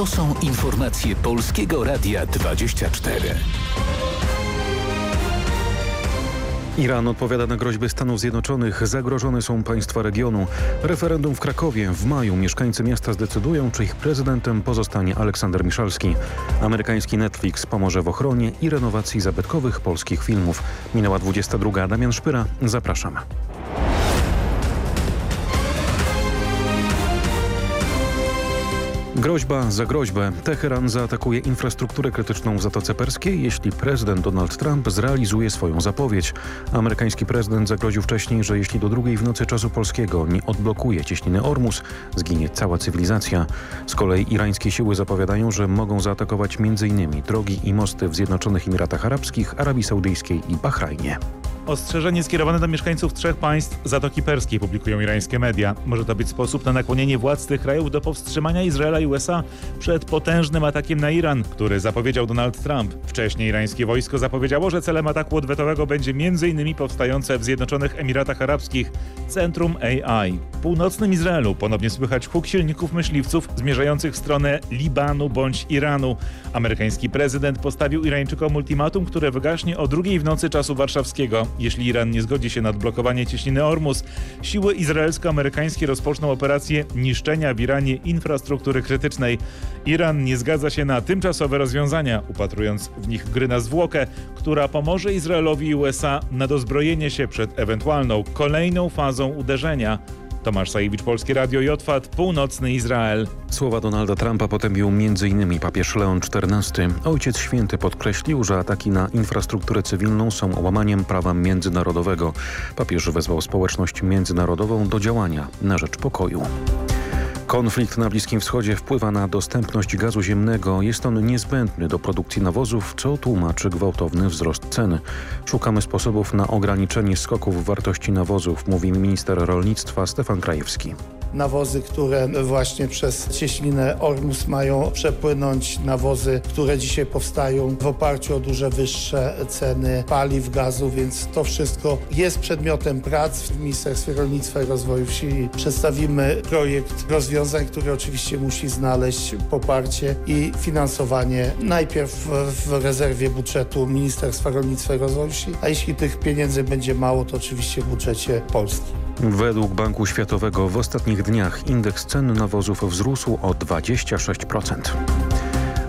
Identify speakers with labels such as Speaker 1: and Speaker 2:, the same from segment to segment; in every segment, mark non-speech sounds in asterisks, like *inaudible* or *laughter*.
Speaker 1: To są informacje Polskiego Radia 24.
Speaker 2: Iran odpowiada na groźby Stanów Zjednoczonych. Zagrożone są państwa regionu. Referendum w Krakowie. W maju mieszkańcy miasta zdecydują, czy ich prezydentem pozostanie Aleksander Miszalski. Amerykański Netflix pomoże w ochronie i renowacji zabytkowych polskich filmów. Minęła 22. Damian Szpyra. Zapraszam. Groźba za groźbę. Teheran zaatakuje infrastrukturę krytyczną w Zatoce Perskiej, jeśli prezydent Donald Trump zrealizuje swoją zapowiedź. Amerykański prezydent zagroził wcześniej, że jeśli do drugiej w nocy czasu polskiego nie odblokuje cieśniny Ormus, zginie cała cywilizacja. Z kolei irańskie siły zapowiadają, że mogą zaatakować m.in. drogi i mosty w Zjednoczonych Emiratach Arabskich, Arabii Saudyjskiej i Bahrajnie.
Speaker 3: Ostrzeżenie skierowane do mieszkańców trzech państw Zatoki Perskiej publikują irańskie media. Może to być sposób na nakłonienie władz tych krajów do powstrzymania Izraela i USA przed potężnym atakiem na Iran, który zapowiedział Donald Trump. Wcześniej irańskie wojsko zapowiedziało, że celem ataku odwetowego będzie m.in. powstające w Zjednoczonych Emiratach Arabskich Centrum AI. W północnym Izraelu ponownie słychać huk silników myśliwców zmierzających w stronę Libanu bądź Iranu. Amerykański prezydent postawił Irańczykom ultimatum, które wygaśnie o drugiej w nocy czasu warszawskiego. Jeśli Iran nie zgodzi się na odblokowanie cieśniny Ormus, siły izraelsko-amerykańskie rozpoczną operację niszczenia w Iranie infrastruktury krytycznej. Iran nie zgadza się na tymczasowe rozwiązania, upatrując w nich gry na zwłokę, która pomoże Izraelowi i USA na dozbrojenie się przed ewentualną kolejną fazą uderzenia. Tomasz Sajewicz, Polskie Radio Jotwat, Północny Izrael.
Speaker 2: Słowa Donalda Trumpa potępił m.in. papież Leon XIV. Ojciec Święty podkreślił, że ataki na infrastrukturę cywilną są łamaniem prawa międzynarodowego. Papież wezwał społeczność międzynarodową do działania na rzecz pokoju. Konflikt na Bliskim Wschodzie wpływa na dostępność gazu ziemnego. Jest on niezbędny do produkcji nawozów, co tłumaczy gwałtowny wzrost cen. Szukamy sposobów na ograniczenie skoków wartości nawozów, mówi minister rolnictwa Stefan Krajewski
Speaker 4: nawozy, które właśnie przez cieśninę Ormus mają przepłynąć, nawozy, które dzisiaj powstają w oparciu o duże wyższe ceny paliw, gazu, więc to wszystko jest przedmiotem prac w Ministerstwie Rolnictwa i Rozwoju Wsi. Przedstawimy projekt rozwiązań, który oczywiście musi znaleźć poparcie i finansowanie najpierw w rezerwie budżetu Ministerstwa Rolnictwa i Rozwoju Wsi, a jeśli tych pieniędzy będzie mało, to oczywiście w budżecie Polski.
Speaker 2: Według Banku Światowego w ostatnich dniach indeks cen nawozów wzrósł o 26%.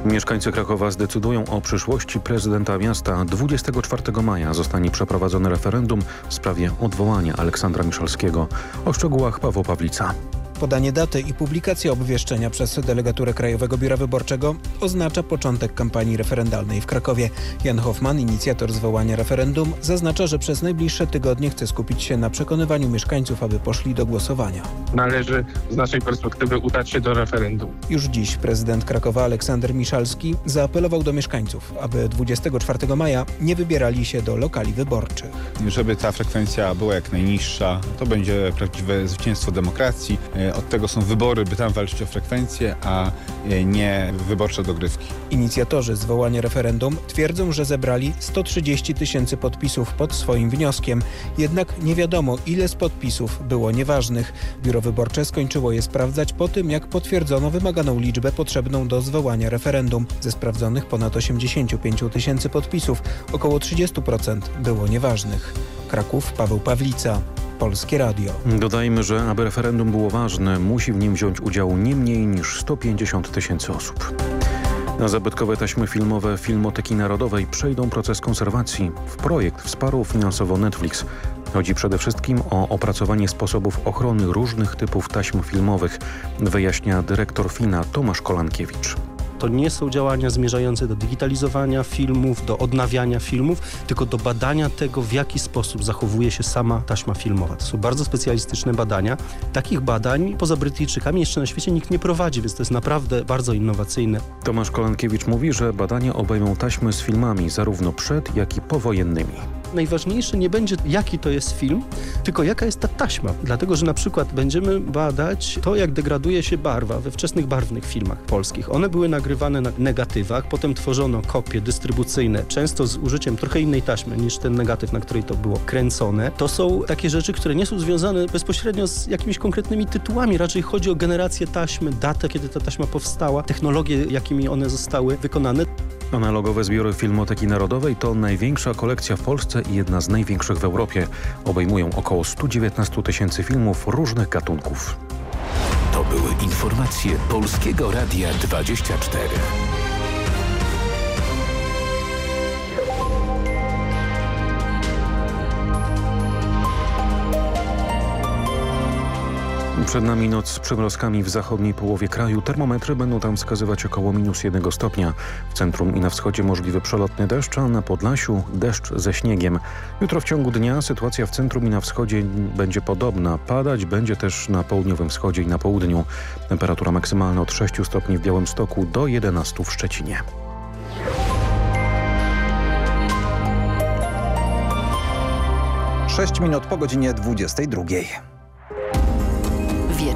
Speaker 2: Mieszkańcy Krakowa zdecydują o przyszłości prezydenta miasta. 24 maja zostanie przeprowadzone referendum w sprawie odwołania Aleksandra Miszalskiego. O szczegółach Paweł Pawlica.
Speaker 5: Podanie daty i publikacja obwieszczenia przez delegaturę Krajowego Biura Wyborczego oznacza początek kampanii referendalnej w Krakowie. Jan Hoffman, inicjator zwołania referendum, zaznacza, że przez najbliższe tygodnie chce skupić się na przekonywaniu mieszkańców, aby poszli do głosowania.
Speaker 6: Należy z naszej perspektywy udać się do referendum.
Speaker 5: Już dziś prezydent Krakowa Aleksander Miszalski zaapelował do mieszkańców, aby 24 maja nie wybierali się do lokali wyborczych.
Speaker 7: Żeby ta frekwencja była jak najniższa, to będzie prawdziwe zwycięstwo demokracji. Od tego są wybory, by tam walczyć o frekwencję, a nie wyborcze dogrywki.
Speaker 5: Inicjatorzy zwołania referendum twierdzą, że zebrali 130 tysięcy podpisów pod swoim wnioskiem. Jednak nie wiadomo, ile z podpisów było nieważnych. Biuro Wyborcze skończyło je sprawdzać po tym, jak potwierdzono wymaganą liczbę potrzebną do zwołania referendum. Ze sprawdzonych ponad 85 tysięcy podpisów około 30% było nieważnych. Kraków, Paweł Pawlica. Polskie Radio.
Speaker 2: Dodajmy, że aby referendum było ważne, musi w nim wziąć udział nie mniej niż 150 tysięcy osób. Na zabytkowe taśmy filmowe Filmoteki Narodowej przejdą proces konserwacji. W projekt wsparł finansowo Netflix. Chodzi przede wszystkim o opracowanie sposobów ochrony różnych typów taśm filmowych, wyjaśnia dyrektor FINA Tomasz Kolankiewicz
Speaker 8: to nie są działania zmierzające do digitalizowania filmów, do odnawiania filmów, tylko do badania tego, w jaki sposób zachowuje się sama taśma filmowa. To są bardzo specjalistyczne badania. Takich badań poza Brytyjczykami jeszcze na świecie nikt nie prowadzi, więc to jest naprawdę bardzo innowacyjne.
Speaker 2: Tomasz Kolankiewicz mówi, że badania obejmą taśmy z filmami zarówno przed, jak i powojennymi.
Speaker 8: Najważniejsze nie będzie jaki to jest film, tylko jaka jest ta taśma. Dlatego, że na przykład będziemy badać to, jak degraduje się barwa we wczesnych barwnych filmach polskich. One były nagrywane na negatywach, potem tworzono kopie dystrybucyjne, często z użyciem trochę innej taśmy niż ten negatyw, na której to było kręcone. To są takie rzeczy, które nie są związane bezpośrednio z jakimiś konkretnymi tytułami. Raczej chodzi o generację taśmy, datę, kiedy ta taśma powstała, technologie, jakimi one zostały wykonane.
Speaker 2: Analogowe zbiory Filmoteki Narodowej to największa kolekcja w Polsce i jedna z największych w Europie. Obejmują około 119 tysięcy filmów różnych gatunków.
Speaker 1: To były informacje Polskiego Radia 24.
Speaker 2: Przed nami noc z przymrozkami w zachodniej połowie kraju. Termometry będą tam wskazywać około minus jednego stopnia. W centrum i na wschodzie możliwy przelotny deszcz, a na Podlasiu deszcz ze śniegiem. Jutro w ciągu dnia sytuacja w centrum i na wschodzie będzie podobna. Padać będzie też na południowym wschodzie i na południu. Temperatura maksymalna od 6 stopni w Białymstoku do 11 w Szczecinie.
Speaker 9: Sześć minut po godzinie 22.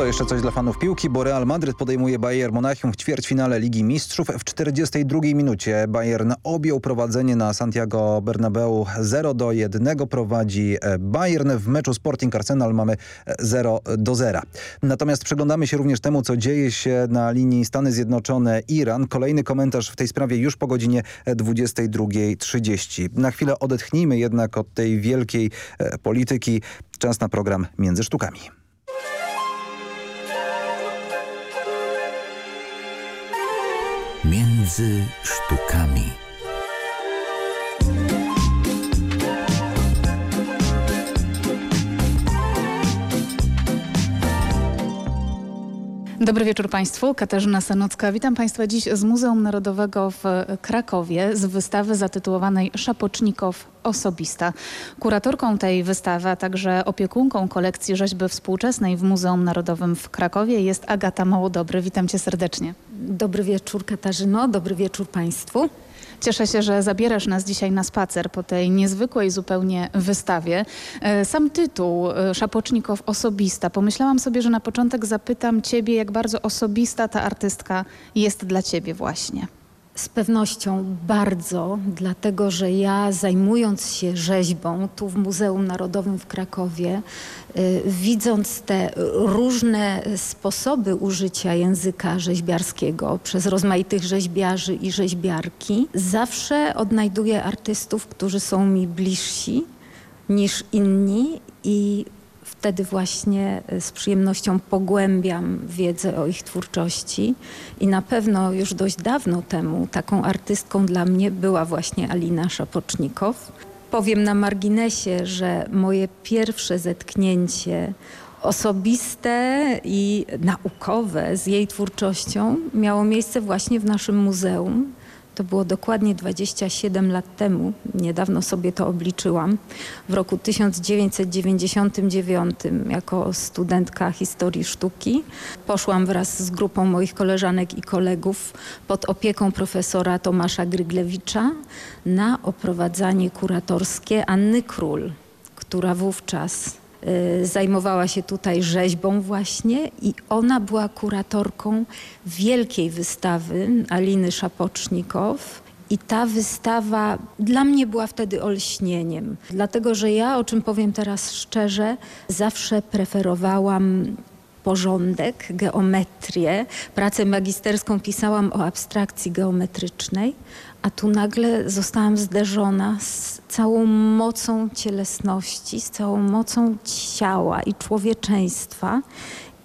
Speaker 9: To jeszcze coś dla fanów piłki, bo Real Madryt podejmuje Bayern Monachium w ćwierćfinale Ligi Mistrzów. W 42 minucie Bayern objął prowadzenie na Santiago Bernabeu 0 do 1. Prowadzi e, Bayern. W meczu Sporting Arsenal mamy 0 do 0. Natomiast przyglądamy się również temu, co dzieje się na linii Stany Zjednoczone-Iran. Kolejny komentarz w tej sprawie już po godzinie 22.30. Na chwilę odetchnijmy jednak od tej wielkiej e, polityki. Czas na program Między Sztukami.
Speaker 1: Między sztukami.
Speaker 10: Dobry wieczór Państwu. Katarzyna Sanocka. Witam Państwa dziś z Muzeum Narodowego w Krakowie z wystawy zatytułowanej Szapocznikow Osobista. Kuratorką tej wystawy, a także opiekunką kolekcji rzeźby współczesnej w Muzeum Narodowym w Krakowie jest Agata Małodobry. Witam Cię serdecznie.
Speaker 11: Dobry wieczór Katarzyno, dobry wieczór Państwu.
Speaker 10: Cieszę się, że zabierasz nas dzisiaj na spacer po tej niezwykłej zupełnie wystawie. E, sam tytuł e, Szapocznikow Osobista. Pomyślałam sobie, że na początek zapytam Ciebie, jak bardzo osobista ta artystka jest dla Ciebie właśnie.
Speaker 11: Z pewnością bardzo, dlatego że ja zajmując się rzeźbą tu w Muzeum Narodowym w Krakowie, y, widząc te różne sposoby użycia języka rzeźbiarskiego przez rozmaitych rzeźbiarzy i rzeźbiarki, zawsze odnajduję artystów, którzy są mi bliżsi niż inni i wtedy właśnie e, z przyjemnością pogłębiam wiedzę o ich twórczości i na pewno już dość dawno temu taką artystką dla mnie była właśnie Alina Szapocznikow. Powiem na marginesie, że moje pierwsze zetknięcie osobiste i naukowe z jej twórczością miało miejsce właśnie w naszym muzeum to było dokładnie 27 lat temu, niedawno sobie to obliczyłam, w roku 1999 jako studentka historii sztuki. Poszłam wraz z grupą moich koleżanek i kolegów pod opieką profesora Tomasza Gryglewicza na oprowadzanie kuratorskie Anny Król, która wówczas zajmowała się tutaj rzeźbą właśnie i ona była kuratorką wielkiej wystawy Aliny Szapocznikow. I ta wystawa dla mnie była wtedy olśnieniem, dlatego że ja, o czym powiem teraz szczerze, zawsze preferowałam porządek, geometrię. Pracę magisterską pisałam o abstrakcji geometrycznej, a tu nagle zostałam zderzona z całą mocą cielesności, z całą mocą ciała i człowieczeństwa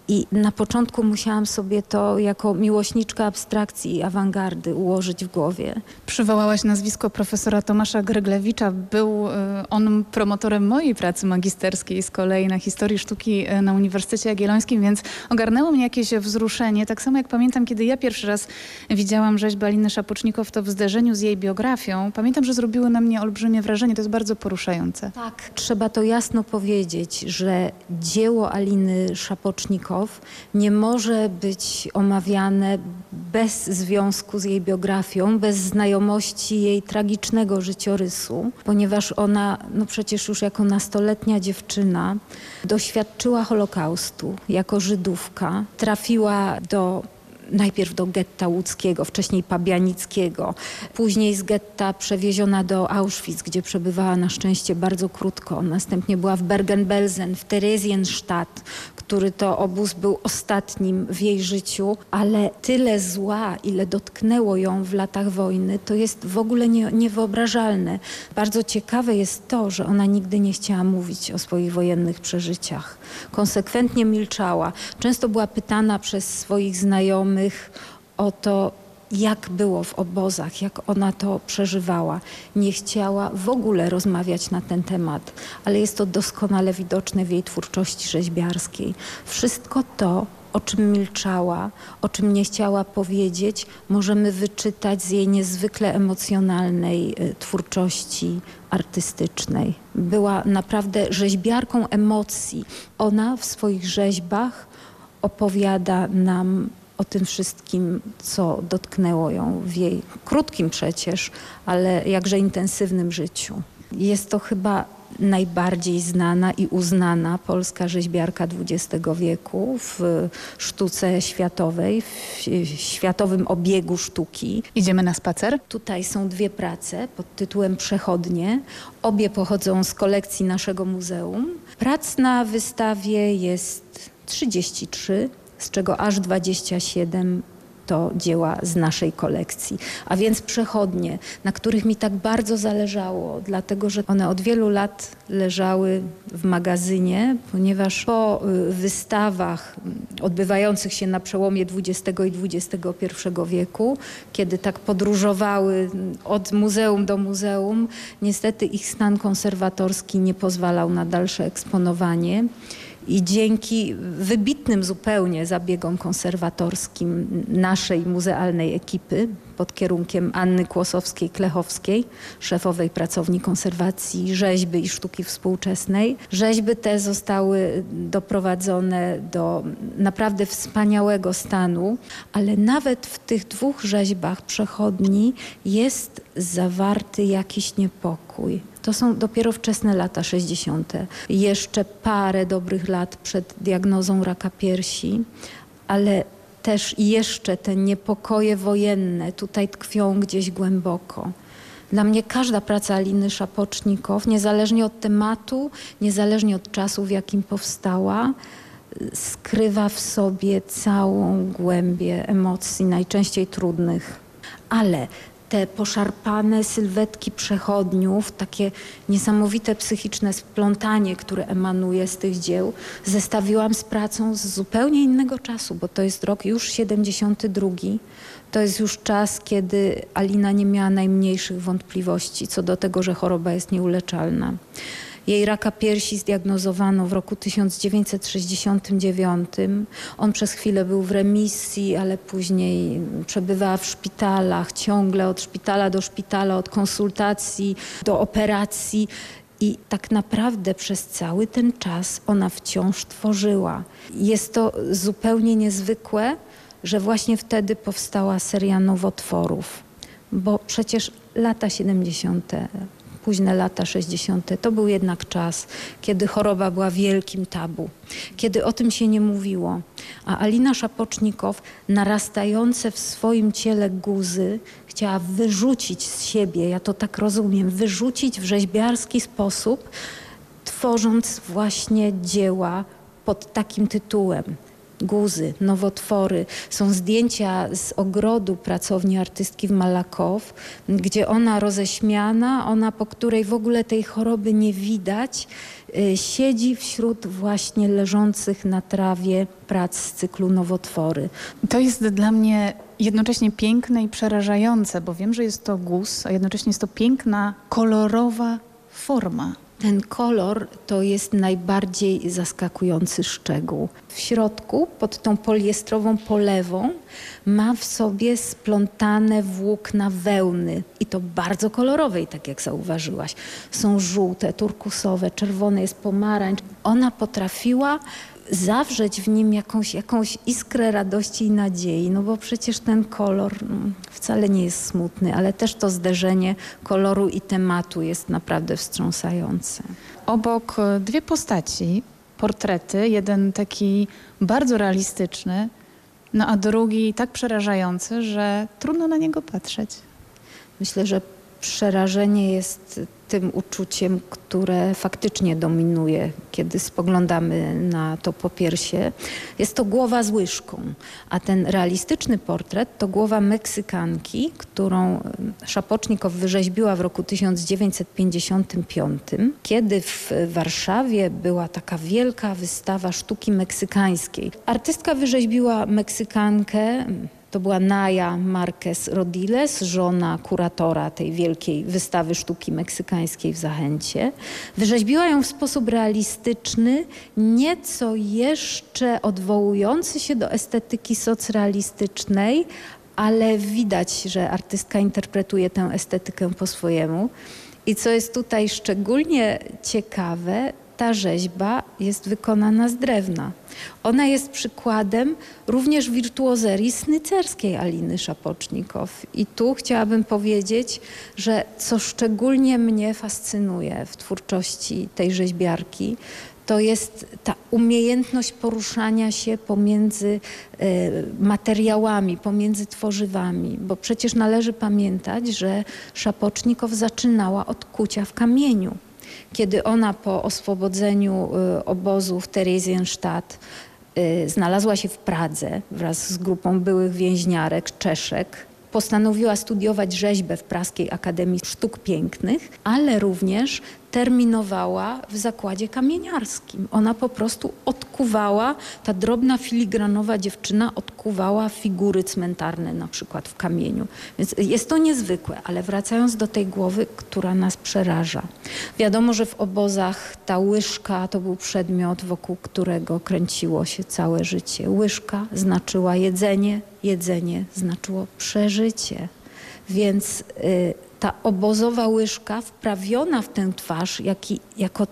Speaker 11: i na początku musiałam sobie to jako miłośniczka abstrakcji i awangardy ułożyć w głowie.
Speaker 10: Przywołałaś nazwisko profesora Tomasza Greglewicza. Był e, on promotorem mojej pracy magisterskiej z kolei na historii sztuki e, na Uniwersytecie Jagiellońskim, więc ogarnęło mnie jakieś wzruszenie. Tak samo jak pamiętam, kiedy ja pierwszy raz widziałam rzeźbę Aliny Szapocznikow, to w zderzeniu z jej biografią. Pamiętam, że zrobiły na mnie olbrzymie wrażenie. To jest bardzo poruszające.
Speaker 11: Tak, trzeba to jasno powiedzieć, że dzieło Aliny Szapocznikow Malikow nie może być omawiane bez związku z jej biografią, bez znajomości jej tragicznego życiorysu, ponieważ ona, no przecież już jako nastoletnia dziewczyna, doświadczyła Holokaustu jako Żydówka, trafiła do najpierw do getta łódzkiego, wcześniej pabianickiego, później z getta przewieziona do Auschwitz, gdzie przebywała na szczęście bardzo krótko. Następnie była w Bergen-Belsen, w Theresienstadt, który to obóz był ostatnim w jej życiu, ale tyle zła, ile dotknęło ją w latach wojny, to jest w ogóle nie, niewyobrażalne. Bardzo ciekawe jest to, że ona nigdy nie chciała mówić o swoich wojennych przeżyciach. Konsekwentnie milczała. Często była pytana przez swoich znajomych o to, jak było w obozach, jak ona to przeżywała. Nie chciała w ogóle rozmawiać na ten temat, ale jest to doskonale widoczne w jej twórczości rzeźbiarskiej. Wszystko to, o czym milczała, o czym nie chciała powiedzieć, możemy wyczytać z jej niezwykle emocjonalnej y, twórczości artystycznej. Była naprawdę rzeźbiarką emocji. Ona w swoich rzeźbach opowiada nam o tym wszystkim, co dotknęło ją w jej krótkim przecież, ale jakże intensywnym życiu. Jest to chyba najbardziej znana i uznana polska rzeźbiarka XX wieku w sztuce światowej, w światowym obiegu sztuki.
Speaker 10: Idziemy na spacer?
Speaker 11: Tutaj są dwie prace pod tytułem Przechodnie. Obie pochodzą z kolekcji naszego muzeum. Prac na wystawie jest 33 z czego aż 27 to dzieła z naszej kolekcji. A więc przechodnie, na których mi tak bardzo zależało, dlatego że one od wielu lat leżały w magazynie, ponieważ po y, wystawach odbywających się na przełomie XX i XXI wieku, kiedy tak podróżowały od muzeum do muzeum, niestety ich stan konserwatorski nie pozwalał na dalsze eksponowanie. I dzięki wybitnym zupełnie zabiegom konserwatorskim naszej muzealnej ekipy pod kierunkiem Anny Kłosowskiej-Klechowskiej, szefowej pracowni konserwacji rzeźby i sztuki współczesnej. Rzeźby te zostały doprowadzone do naprawdę wspaniałego stanu, ale nawet w tych dwóch rzeźbach przechodni jest zawarty jakiś niepokój. To są dopiero wczesne lata 60. Jeszcze parę dobrych lat przed diagnozą raka piersi, ale też jeszcze te niepokoje wojenne tutaj tkwią gdzieś głęboko. Dla mnie każda praca Aliny Szapocznikow, niezależnie od tematu, niezależnie od czasu, w jakim powstała, skrywa w sobie całą głębię emocji, najczęściej trudnych. Ale te poszarpane sylwetki przechodniów, takie niesamowite psychiczne splątanie, które emanuje z tych dzieł, zestawiłam z pracą z zupełnie innego czasu, bo to jest rok już 72. To jest już czas, kiedy Alina nie miała najmniejszych wątpliwości co do tego, że choroba jest nieuleczalna. Jej raka piersi zdiagnozowano w roku 1969. On przez chwilę był w remisji, ale później przebywała w szpitalach, ciągle od szpitala do szpitala, od konsultacji do operacji. I tak naprawdę przez cały ten czas ona wciąż tworzyła. Jest to zupełnie niezwykłe, że właśnie wtedy powstała seria nowotworów, bo przecież lata 70 późne lata 60. To był jednak czas, kiedy choroba była wielkim tabu, kiedy o tym się nie mówiło. A Alina Szapocznikow, narastające w swoim ciele guzy, chciała wyrzucić z siebie, ja to tak rozumiem, wyrzucić w rzeźbiarski sposób, tworząc właśnie dzieła pod takim tytułem guzy, nowotwory. Są zdjęcia z ogrodu pracowni artystki w Malakow, gdzie ona roześmiana, ona po której w ogóle tej choroby nie widać, y, siedzi wśród właśnie leżących na trawie prac z cyklu nowotwory.
Speaker 10: To jest dla mnie jednocześnie piękne i przerażające, bo wiem, że jest to guz, a jednocześnie jest to piękna, kolorowa forma.
Speaker 11: Ten kolor to jest najbardziej zaskakujący szczegół. W środku, pod tą poliestrową polewą, ma w sobie splątane włókna wełny i to bardzo kolorowej, tak jak zauważyłaś. Są żółte, turkusowe, czerwone, jest pomarańcz. Ona potrafiła zawrzeć w nim jakąś, jakąś iskrę radości i nadziei, no bo przecież ten kolor no, wcale nie jest smutny, ale też to zderzenie koloru i tematu jest naprawdę wstrząsające.
Speaker 10: Obok e, dwie postaci, portrety, jeden taki bardzo realistyczny, no a drugi tak przerażający, że trudno na niego patrzeć.
Speaker 11: Myślę, że przerażenie jest tym uczuciem, które faktycznie dominuje, kiedy spoglądamy na to popiersie. Jest to głowa z łyżką, a ten realistyczny portret to głowa Meksykanki, którą Szapocznikow wyrzeźbiła w roku 1955, kiedy w Warszawie była taka wielka wystawa sztuki meksykańskiej. Artystka wyrzeźbiła Meksykankę, to była Naya Marquez Rodiles, żona kuratora tej wielkiej wystawy sztuki meksykańskiej w Zachęcie. Wyrzeźbiła ją w sposób realistyczny, nieco jeszcze odwołujący się do estetyki socrealistycznej, ale widać, że artystka interpretuje tę estetykę po swojemu. I co jest tutaj szczególnie ciekawe, ta rzeźba jest wykonana z drewna. Ona jest przykładem również wirtuozerii snycerskiej Aliny Szapocznikow. I tu chciałabym powiedzieć, że co szczególnie mnie fascynuje w twórczości tej rzeźbiarki, to jest ta umiejętność poruszania się pomiędzy e, materiałami, pomiędzy tworzywami, bo przecież należy pamiętać, że Szapocznikow zaczynała od kucia w kamieniu kiedy ona po oswobodzeniu y, obozu w Theresienstadt y, znalazła się w Pradze wraz z grupą byłych więźniarek, Czeszek, postanowiła studiować rzeźbę w Praskiej Akademii Sztuk Pięknych, ale również terminowała w zakładzie kamieniarskim. Ona po prostu odkuwała, ta drobna filigranowa dziewczyna odkuwała figury cmentarne na przykład w kamieniu. Więc jest to niezwykłe, ale wracając do tej głowy, która nas przeraża. Wiadomo, że w obozach ta łyżka to był przedmiot, wokół którego kręciło się całe życie. Łyżka znaczyła jedzenie, jedzenie znaczyło przeżycie. Więc y, ta obozowa łyżka wprawiona w tę twarz jaki, jako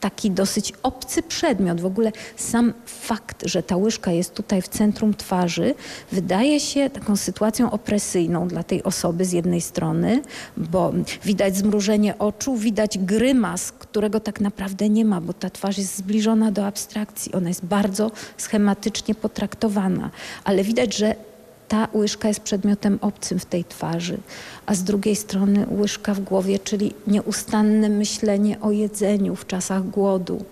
Speaker 11: taki dosyć obcy przedmiot. W ogóle sam fakt, że ta łyżka jest tutaj w centrum twarzy, wydaje się taką sytuacją opresyjną dla tej osoby z jednej strony, bo widać zmrużenie oczu, widać grymas, którego tak naprawdę nie ma, bo ta twarz jest zbliżona do abstrakcji. Ona jest bardzo schematycznie potraktowana, ale widać, że ta łyżka jest przedmiotem obcym w tej twarzy, a z drugiej strony łyżka w głowie, czyli nieustanne myślenie o jedzeniu w czasach głodu,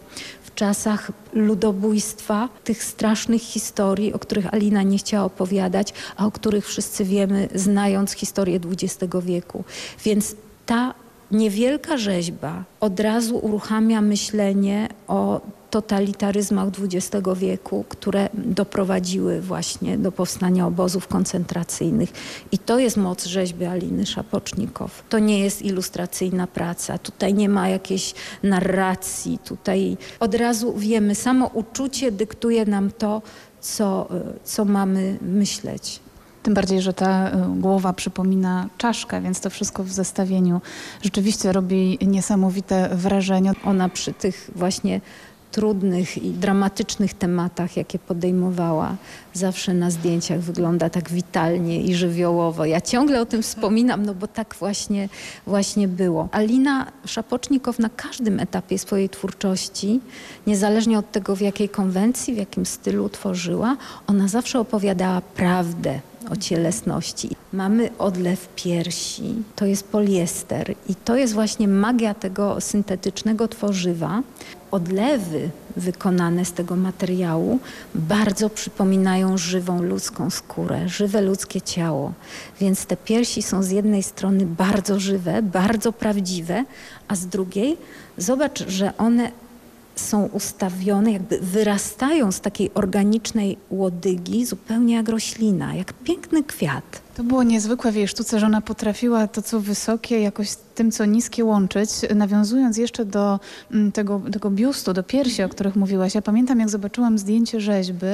Speaker 11: w czasach ludobójstwa, tych strasznych historii, o których Alina nie chciała opowiadać, a o których wszyscy wiemy, znając historię XX wieku. Więc ta niewielka rzeźba od razu uruchamia myślenie o totalitaryzmach XX wieku, które doprowadziły właśnie do powstania obozów koncentracyjnych. I to jest moc rzeźby Aliny Szapocznikow. To nie jest ilustracyjna praca. Tutaj nie ma jakiejś narracji. Tutaj od razu wiemy, samo uczucie dyktuje nam to, co, co mamy myśleć.
Speaker 10: Tym bardziej, że ta y, głowa przypomina czaszkę, więc to wszystko w zestawieniu rzeczywiście robi niesamowite wrażenie.
Speaker 11: Ona przy tych właśnie trudnych i dramatycznych tematach, jakie podejmowała, zawsze na zdjęciach wygląda tak witalnie i żywiołowo. Ja ciągle o tym wspominam, no bo tak właśnie, właśnie było. Alina Szapocznikow na każdym etapie swojej twórczości, niezależnie od tego w jakiej konwencji, w jakim stylu tworzyła, ona zawsze opowiadała prawdę o cielesności. Mamy odlew piersi, to jest poliester i to jest właśnie magia tego syntetycznego tworzywa. Odlewy wykonane z tego materiału bardzo przypominają żywą ludzką skórę, żywe ludzkie ciało. Więc te piersi są z jednej strony bardzo żywe, bardzo prawdziwe, a z drugiej zobacz, że one są ustawione, jakby wyrastają z takiej organicznej łodygi, zupełnie jak roślina, jak piękny kwiat.
Speaker 10: To było niezwykłe w jej sztuce, że ona potrafiła to, co wysokie, jakoś z tym, co niskie łączyć. Nawiązując jeszcze do mm, tego, tego biustu, do piersi, o których mówiłaś. Ja pamiętam, jak zobaczyłam zdjęcie rzeźby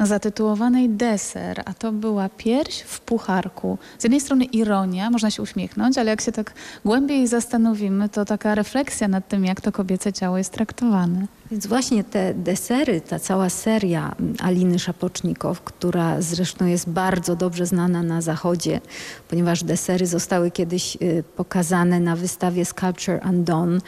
Speaker 10: zatytułowanej Deser, a to była pierś w pucharku. Z jednej strony ironia, można się uśmiechnąć, ale jak się tak głębiej zastanowimy, to taka refleksja nad tym, jak to kobiece ciało jest traktowane.
Speaker 11: Więc właśnie te desery, ta cała seria Aliny Szapocznikow, która zresztą jest bardzo dobrze znana na zachodzie, ponieważ desery zostały kiedyś y, pokazane na wystawie Sculpture Undone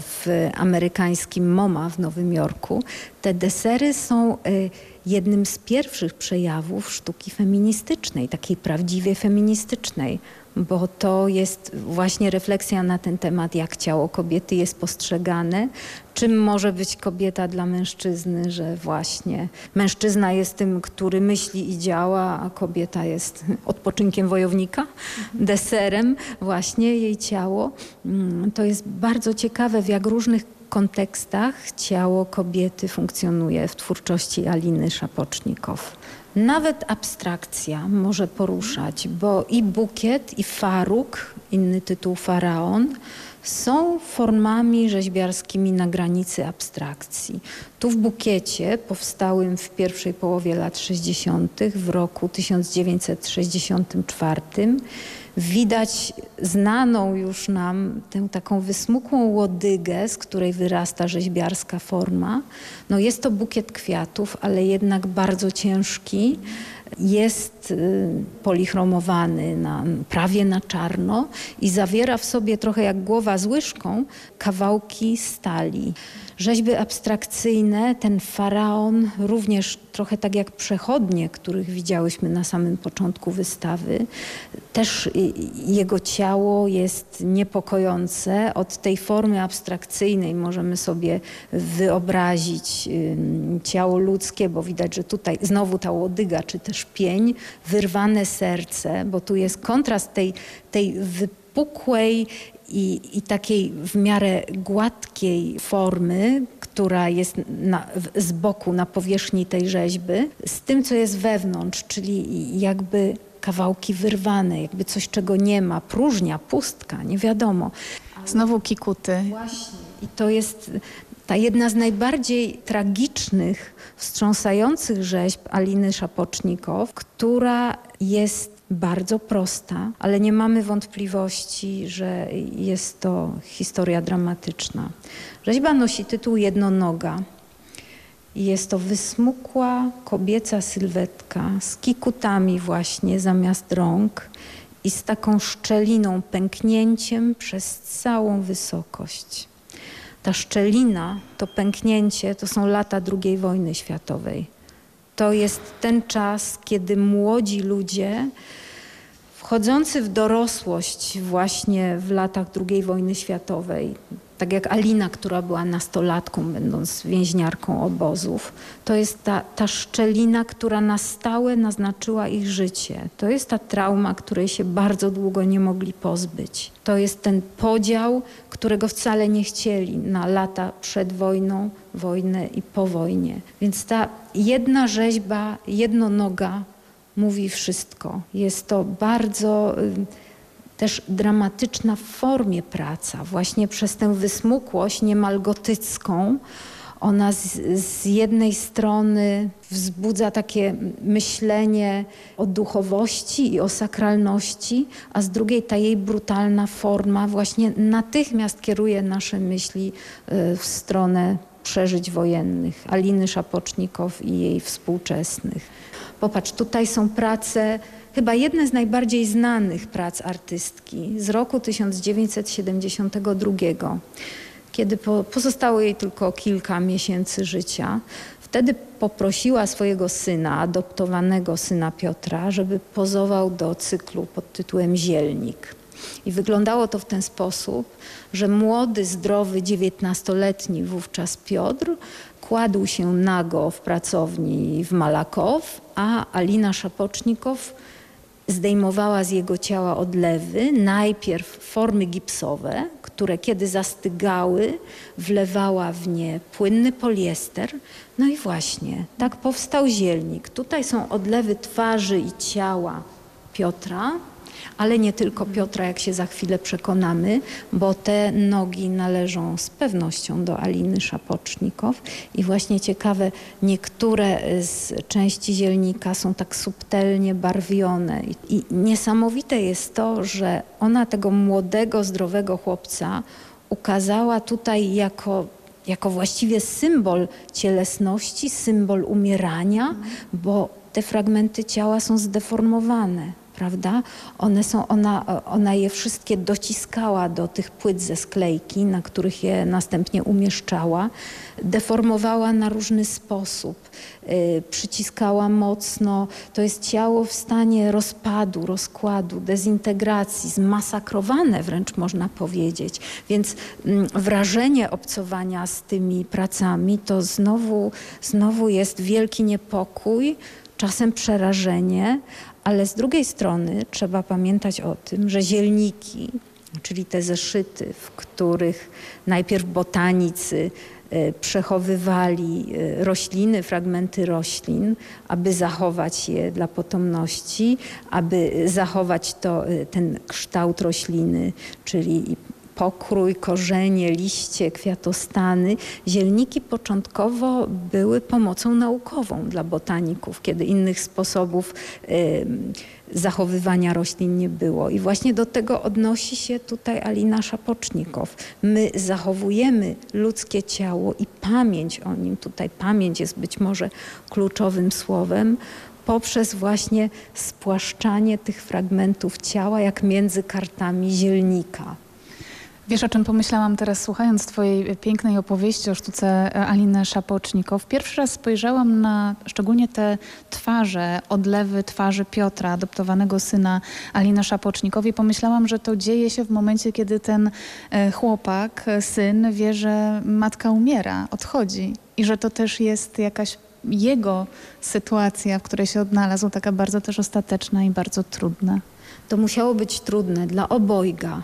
Speaker 11: w amerykańskim MoMA w Nowym Jorku. Te desery są y, jednym z pierwszych przejawów sztuki feministycznej, takiej prawdziwie feministycznej bo to jest właśnie refleksja na ten temat, jak ciało kobiety jest postrzegane, czym może być kobieta dla mężczyzny, że właśnie mężczyzna jest tym, który myśli i działa, a kobieta jest odpoczynkiem wojownika, deserem właśnie jej ciało. Mm, to jest bardzo ciekawe, w jak różnych kontekstach ciało kobiety funkcjonuje w twórczości Aliny Szapocznikow. Nawet abstrakcja może poruszać, bo i bukiet, i faruk, inny tytuł faraon, są formami rzeźbiarskimi na granicy abstrakcji. Tu w bukiecie, powstałym w pierwszej połowie lat 60., w roku 1964, widać znaną już nam tę taką wysmukłą łodygę, z której wyrasta rzeźbiarska forma. No jest to bukiet kwiatów, ale jednak bardzo ciężki. Jest y, polichromowany na, prawie na czarno i zawiera w sobie trochę jak głowa z łyżką kawałki stali. Rzeźby abstrakcyjne, ten faraon, również trochę tak jak przechodnie, których widziałyśmy na samym początku wystawy. Też jego ciało jest niepokojące. Od tej formy abstrakcyjnej możemy sobie wyobrazić ciało ludzkie, bo widać, że tutaj znowu ta łodyga, czy też pień, wyrwane serce, bo tu jest kontrast tej, tej wypukłej i, i takiej w miarę gładkiej formy, która jest na, z boku na powierzchni tej rzeźby, z tym, co jest wewnątrz, czyli jakby kawałki wyrwane, jakby coś, czego nie ma, próżnia, pustka, nie wiadomo.
Speaker 10: Znowu kikuty.
Speaker 11: Właśnie. I to jest ta jedna z najbardziej tragicznych, wstrząsających rzeźb Aliny Szapocznikow, która jest bardzo prosta, ale nie mamy wątpliwości, że jest to historia dramatyczna. Rzeźba nosi tytuł Jednonoga. Jest to wysmukła kobieca sylwetka z kikutami właśnie zamiast rąk i z taką szczeliną, pęknięciem przez całą wysokość. Ta szczelina, to pęknięcie to są lata II wojny światowej. To jest ten czas, kiedy młodzi ludzie wchodzący w dorosłość właśnie w latach II wojny światowej, tak jak Alina, która była nastolatką, będąc więźniarką obozów, to jest ta, ta szczelina, która na stałe naznaczyła ich życie. To jest ta trauma, której się bardzo długo nie mogli pozbyć. To jest ten podział, którego wcale nie chcieli na lata przed wojną, wojnę i po wojnie. Więc ta jedna rzeźba, jednonoga mówi wszystko. Jest to bardzo y, też dramatyczna w formie praca, właśnie przez tę wysmukłość niemal gotycką. Ona z, z, jednej strony wzbudza takie myślenie o duchowości i o sakralności, a z drugiej ta jej brutalna forma właśnie natychmiast kieruje nasze myśli y, w stronę przeżyć wojennych, Aliny Szapocznikow i jej współczesnych. Popatrz, tutaj są prace, chyba jedne z najbardziej znanych prac artystki z roku 1972, kiedy po, pozostało jej tylko kilka miesięcy życia. Wtedy poprosiła swojego syna, adoptowanego syna Piotra, żeby pozował do cyklu pod tytułem Zielnik. I wyglądało to w ten sposób, że młody, zdrowy, dziewiętnastoletni wówczas Piotr kładł się nago w pracowni w Malakow, a Alina Szapocznikow zdejmowała z jego ciała odlewy, najpierw formy gipsowe, które kiedy zastygały, wlewała w nie płynny poliester. No i właśnie, tak powstał zielnik. Tutaj są odlewy twarzy i ciała Piotra, ale nie tylko Piotra, jak się za chwilę przekonamy, bo te nogi należą z pewnością do Aliny Szapocznikow. I właśnie ciekawe, niektóre z części zielnika są tak subtelnie barwione. I, niesamowite jest to, że ona tego młodego, zdrowego chłopca ukazała tutaj jako jako właściwie symbol cielesności, symbol umierania, bo te fragmenty ciała są zdeformowane prawda? One są, ona, ona je wszystkie dociskała do tych płyt ze sklejki, na których je następnie umieszczała, deformowała na różny sposób, yy, przyciskała mocno. To jest ciało w stanie rozpadu, rozkładu, dezintegracji, zmasakrowane wręcz można powiedzieć. Więc yy, wrażenie obcowania z tymi pracami to znowu, znowu jest wielki niepokój, czasem przerażenie, ale z drugiej strony trzeba pamiętać o tym, że zielniki, czyli te zeszyty, w których najpierw botanicy e, przechowywali e, rośliny, fragmenty roślin, aby zachować je dla potomności, aby zachować to, e, ten kształt rośliny, czyli pokrój, korzenie, liście, kwiatostany. Zielniki początkowo były pomocą naukową dla botaników, kiedy innych sposobów zachowywania roślin nie było. I właśnie do tego odnosi się tutaj Alina Szapocznikow. My zachowujemy ludzkie ciało i pamięć o nim, tutaj pamięć jest być może kluczowym słowem, poprzez właśnie spłaszczanie tych fragmentów ciała jak między kartami zielnika.
Speaker 10: Wiesz, o czym pomyślałam teraz, słuchając Twojej pięknej opowieści o sztuce Aliny Szapocznikow. Pierwszy raz spojrzałam na szczególnie te twarze, odlewy twarzy Piotra, adoptowanego syna Aliny Szapocznikow i pomyślałam, że to dzieje się w momencie, kiedy ten e, chłopak, syn wie, że matka umiera, odchodzi i że to też jest jakaś jego sytuacja, w której się odnalazł, taka bardzo też ostateczna i bardzo trudna.
Speaker 11: To musiało być trudne dla obojga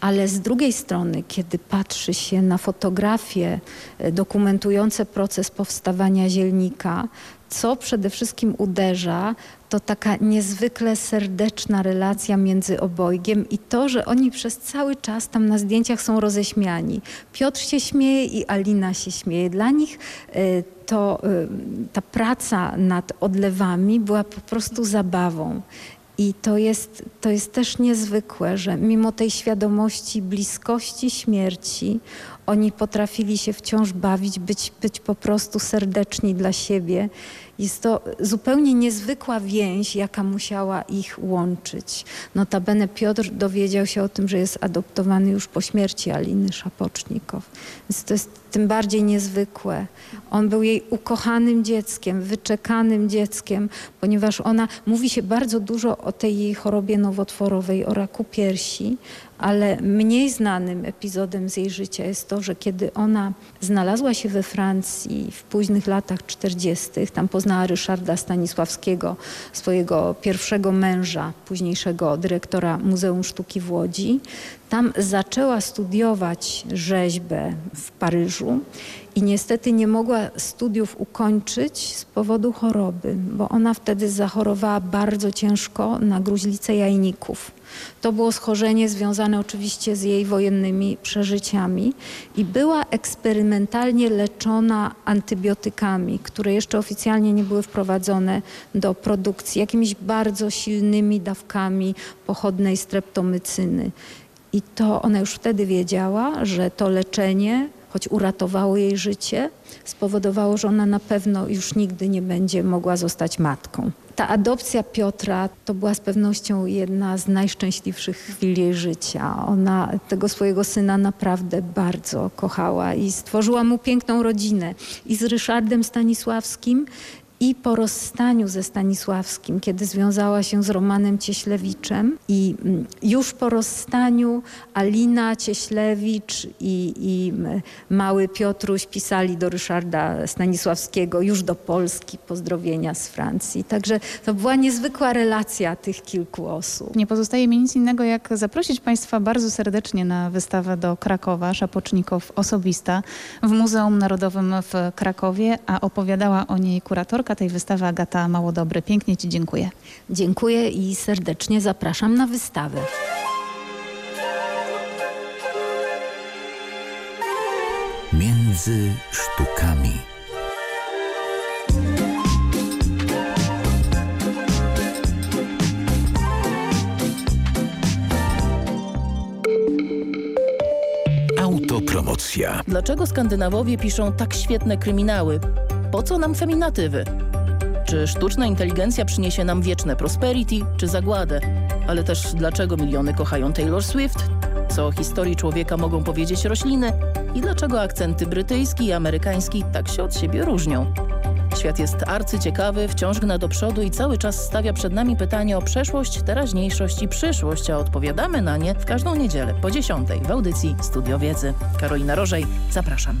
Speaker 11: ale z drugiej strony, kiedy patrzy się na fotografie e, dokumentujące proces powstawania zielnika, co przede wszystkim uderza, to taka niezwykle serdeczna relacja między obojgiem i to, że oni przez cały czas tam na zdjęciach są roześmiani. Piotr się śmieje i Alina się śmieje. Dla nich e, to e, ta praca nad odlewami była po prostu zabawą. I to jest, to jest też niezwykłe, że mimo tej świadomości bliskości śmierci, oni potrafili się wciąż bawić, być, być po prostu serdeczni dla siebie. Jest to zupełnie niezwykła więź, jaka musiała ich łączyć. Notabene Piotr dowiedział się o tym, że jest adoptowany już po śmierci Aliny Szapocznikow. Więc to jest tym bardziej niezwykłe. On był jej ukochanym dzieckiem, wyczekanym dzieckiem, ponieważ ona, mówi się bardzo dużo o tej jej chorobie nowotworowej, o raku piersi, ale mniej znanym epizodem z jej życia jest to, że kiedy ona znalazła się we Francji w późnych latach 40., tam poznała Ryszarda Stanisławskiego, swojego pierwszego męża, późniejszego dyrektora Muzeum Sztuki w Łodzi, tam zaczęła studiować rzeźbę w Paryżu i niestety nie mogła studiów ukończyć z powodu choroby, bo ona wtedy zachorowała bardzo ciężko na gruźlicę jajników. To było schorzenie związane oczywiście z jej wojennymi przeżyciami i była eksperymentalnie leczona antybiotykami, które jeszcze oficjalnie nie były wprowadzone do produkcji, jakimiś bardzo silnymi dawkami pochodnej streptomycyny. I to ona już wtedy wiedziała, że to leczenie, choć uratowało jej życie, spowodowało, że ona na pewno już nigdy nie będzie mogła zostać matką. Ta adopcja Piotra to była z pewnością jedna z najszczęśliwszych chwil jej życia. Ona tego swojego syna naprawdę bardzo kochała i stworzyła mu piękną rodzinę. I z Ryszardem Stanisławskim, i po rozstaniu ze Stanisławskim, kiedy związała się z Romanem Cieślewiczem i mm, już po rozstaniu Alina Cieślewicz i, i mały Piotruś pisali do Ryszarda Stanisławskiego już do Polski pozdrowienia z Francji. Także to była niezwykła relacja tych kilku osób.
Speaker 10: Nie pozostaje mi nic innego jak zaprosić Państwa bardzo serdecznie na wystawę do Krakowa, Szapocznikow osobista w Muzeum Narodowym w Krakowie, a opowiadała o niej kuratorka tej wystawy Agata Małodobry. Pięknie Ci dziękuję.
Speaker 11: Dziękuję i serdecznie zapraszam na wystawę.
Speaker 1: Między sztukami. Autopromocja.
Speaker 12: Dlaczego Skandynawowie piszą tak świetne kryminały? Po co nam feminatywy? Czy sztuczna inteligencja przyniesie nam wieczne prosperity czy zagładę? Ale też dlaczego miliony kochają Taylor Swift? Co o historii człowieka mogą powiedzieć rośliny? I dlaczego akcenty brytyjski i amerykański tak się od siebie różnią? Świat jest arcyciekawy, wciąż gna do przodu i cały czas stawia przed nami pytanie o przeszłość, teraźniejszość i przyszłość, a odpowiadamy na nie w każdą niedzielę po 10 w audycji Studio Wiedzy. Karolina Rożej, zapraszam.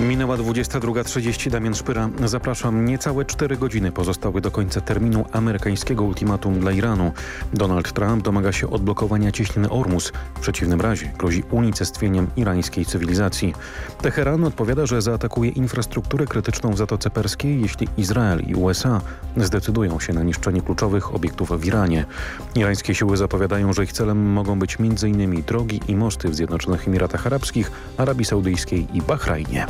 Speaker 2: Minęła 22.30. Damian Szpyra. Zapraszam. Niecałe 4 godziny pozostały do końca terminu amerykańskiego ultimatum dla Iranu. Donald Trump domaga się odblokowania cieśniny Ormus. W przeciwnym razie grozi unicestwieniem irańskiej cywilizacji. Teheran odpowiada, że zaatakuje infrastrukturę krytyczną w Zatoce Perskiej, jeśli Izrael i USA zdecydują się na niszczenie kluczowych obiektów w Iranie. Irańskie siły zapowiadają, że ich celem mogą być m.in. drogi i mosty w Zjednoczonych Emiratach Arabskich, Arabii Saudyjskiej i Bahrajnie.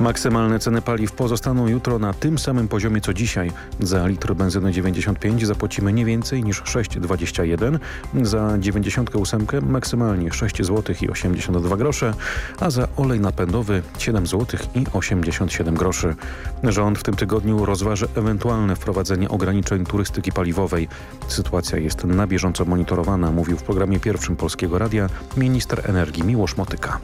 Speaker 2: Maksymalne ceny paliw pozostaną jutro na tym samym poziomie co dzisiaj. Za litr benzyny 95 zapłacimy nie więcej niż 6,21, za 98 maksymalnie 6 zł i 82 grosze, a za olej napędowy 7 zł i 87 groszy. Rząd w tym tygodniu rozważy ewentualne wprowadzenie ograniczeń turystyki paliwowej. Sytuacja jest na bieżąco monitorowana, mówił w programie pierwszym Polskiego Radia minister energii Miłosz Motyka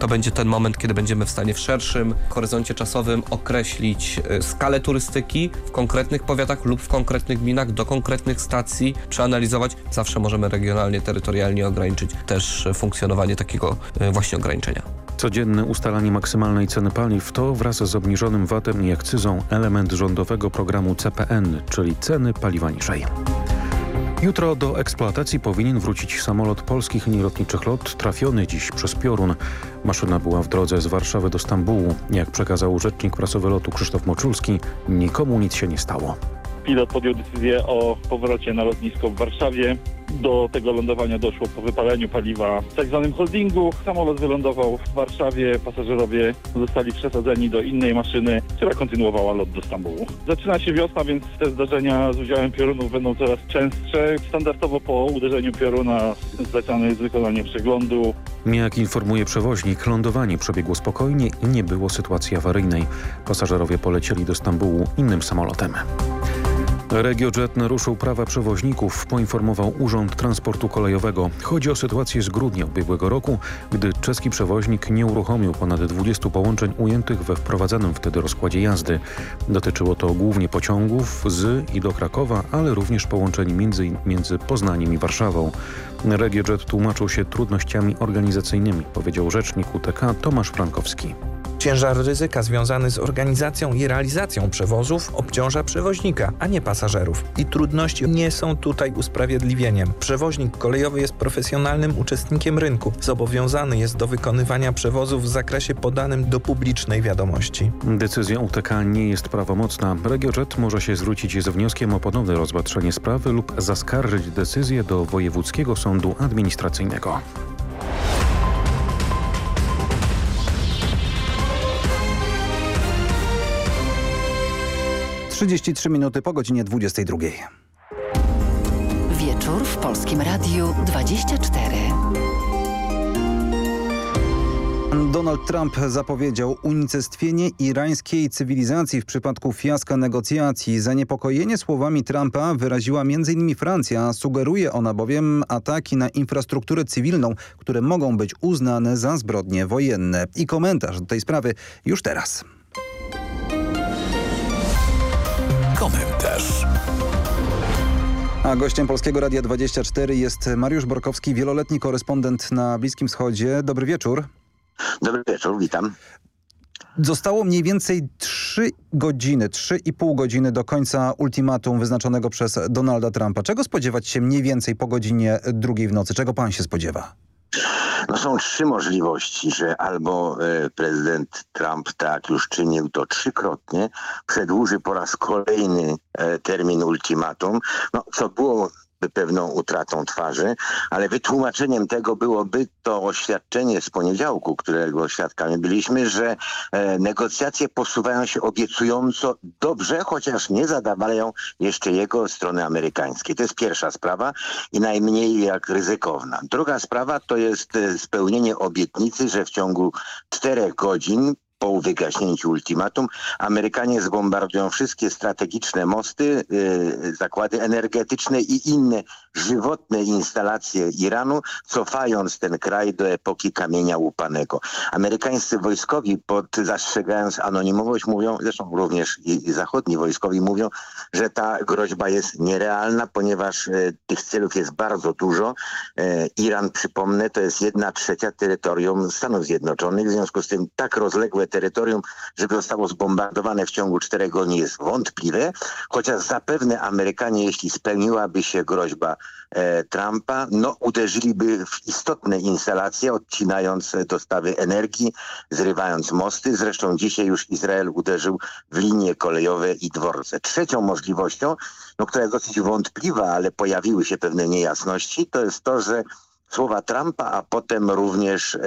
Speaker 13: to będzie ten moment, kiedy będziemy w stanie w szerszym horyzoncie czasowym określić y, skalę turystyki w konkretnych powiatach lub w konkretnych gminach do konkretnych stacji, przeanalizować. Zawsze możemy regionalnie, terytorialnie ograniczyć też funkcjonowanie takiego y, właśnie ograniczenia.
Speaker 2: Codzienne ustalanie maksymalnej ceny paliw to wraz z obniżonym VAT-em i akcyzą element rządowego programu CPN, czyli ceny paliwa niżej. Jutro do eksploatacji powinien wrócić samolot polskich linii lotniczych LOT trafiony dziś przez piorun. Maszyna była w drodze z Warszawy do Stambułu. Jak przekazał rzecznik prasowy lotu Krzysztof Moczulski, nikomu nic się nie stało.
Speaker 14: Pilot podjął decyzję o powrocie na lotnisko w Warszawie. Do tego lądowania doszło po wypaleniu paliwa w tak zwanym holdingu. Samolot wylądował w Warszawie, pasażerowie zostali przesadzeni do innej maszyny, która kontynuowała lot do Stambułu. Zaczyna się wiosna, więc te zdarzenia z udziałem piorunów będą coraz częstsze. Standardowo po uderzeniu pioruna zlecane jest wykonanie przeglądu.
Speaker 2: Jak informuje przewoźnik, lądowanie przebiegło spokojnie i nie było sytuacji awaryjnej. Pasażerowie polecieli do Stambułu innym samolotem. RegioJet naruszył prawa przewoźników, poinformował Urząd Transportu Kolejowego. Chodzi o sytuację z grudnia ubiegłego roku, gdy czeski przewoźnik nie uruchomił ponad 20 połączeń ujętych we wprowadzanym wtedy rozkładzie jazdy. Dotyczyło to głównie pociągów z i do Krakowa, ale również połączeń między, między Poznaniem i Warszawą. RegioJet tłumaczył się trudnościami organizacyjnymi, powiedział rzecznik UTK Tomasz Frankowski.
Speaker 15: Ciężar ryzyka związany z organizacją i realizacją przewozów obciąża przewoźnika, a nie pasażerów. I trudności nie są tutaj usprawiedliwieniem. Przewoźnik kolejowy jest profesjonalnym uczestnikiem rynku. Zobowiązany jest do wykonywania przewozów w zakresie podanym do publicznej wiadomości.
Speaker 2: Decyzja UTK nie jest prawomocna. RegioJet może się zwrócić z wnioskiem o ponowne rozpatrzenie sprawy lub zaskarżyć decyzję do Wojewódzkiego Sądu Administracyjnego.
Speaker 9: Trzydzieści trzy minuty po godzinie 22.
Speaker 16: Wieczór w Polskim Radiu 24.
Speaker 9: Donald Trump zapowiedział unicestwienie irańskiej cywilizacji w przypadku fiaska negocjacji. Zaniepokojenie słowami Trumpa wyraziła m.in. Francja. Sugeruje ona bowiem ataki na infrastrukturę cywilną, które mogą być uznane za zbrodnie wojenne. I komentarz do tej sprawy już teraz.
Speaker 1: Komentarz.
Speaker 9: A gościem Polskiego Radia 24 jest Mariusz Borkowski, wieloletni korespondent na Bliskim Wschodzie. Dobry wieczór.
Speaker 17: Dobry wieczór, witam.
Speaker 9: Zostało mniej więcej 3 godziny, 3,5 godziny do końca ultimatum wyznaczonego przez Donalda Trumpa. Czego spodziewać się mniej więcej po godzinie drugiej w nocy? Czego pan się spodziewa?
Speaker 17: No są trzy możliwości, że albo e, prezydent Trump, tak już czynił to trzykrotnie, przedłuży po raz kolejny e, termin ultimatum, no, co było pewną utratą twarzy, ale wytłumaczeniem tego byłoby to oświadczenie z poniedziałku, którego świadkami byliśmy, że e, negocjacje posuwają się obiecująco dobrze, chociaż nie zadawalają jeszcze jego strony amerykańskiej. To jest pierwsza sprawa i najmniej jak ryzykowna. Druga sprawa to jest e, spełnienie obietnicy, że w ciągu czterech godzin po wygaśnięciu ultimatum Amerykanie zbombardują wszystkie strategiczne mosty, yy, zakłady energetyczne i inne żywotne instalacje Iranu, cofając ten kraj do epoki kamienia łupanego. Amerykańscy wojskowi, pod, zastrzegając anonimowość, mówią, zresztą również i, i zachodni wojskowi mówią, że ta groźba jest nierealna, ponieważ yy, tych celów jest bardzo dużo. Yy, Iran, przypomnę, to jest jedna trzecia terytorium Stanów Zjednoczonych, w związku z tym tak rozległe terytorium, żeby zostało zbombardowane w ciągu czterech godzin jest wątpliwe, chociaż zapewne Amerykanie, jeśli spełniłaby się groźba e, Trumpa, no uderzyliby w istotne instalacje, odcinając dostawy energii, zrywając mosty. Zresztą dzisiaj już Izrael uderzył w linie kolejowe i dworce. Trzecią możliwością, no, która jest dosyć wątpliwa, ale pojawiły się pewne niejasności, to jest to, że słowa Trumpa, a potem również e,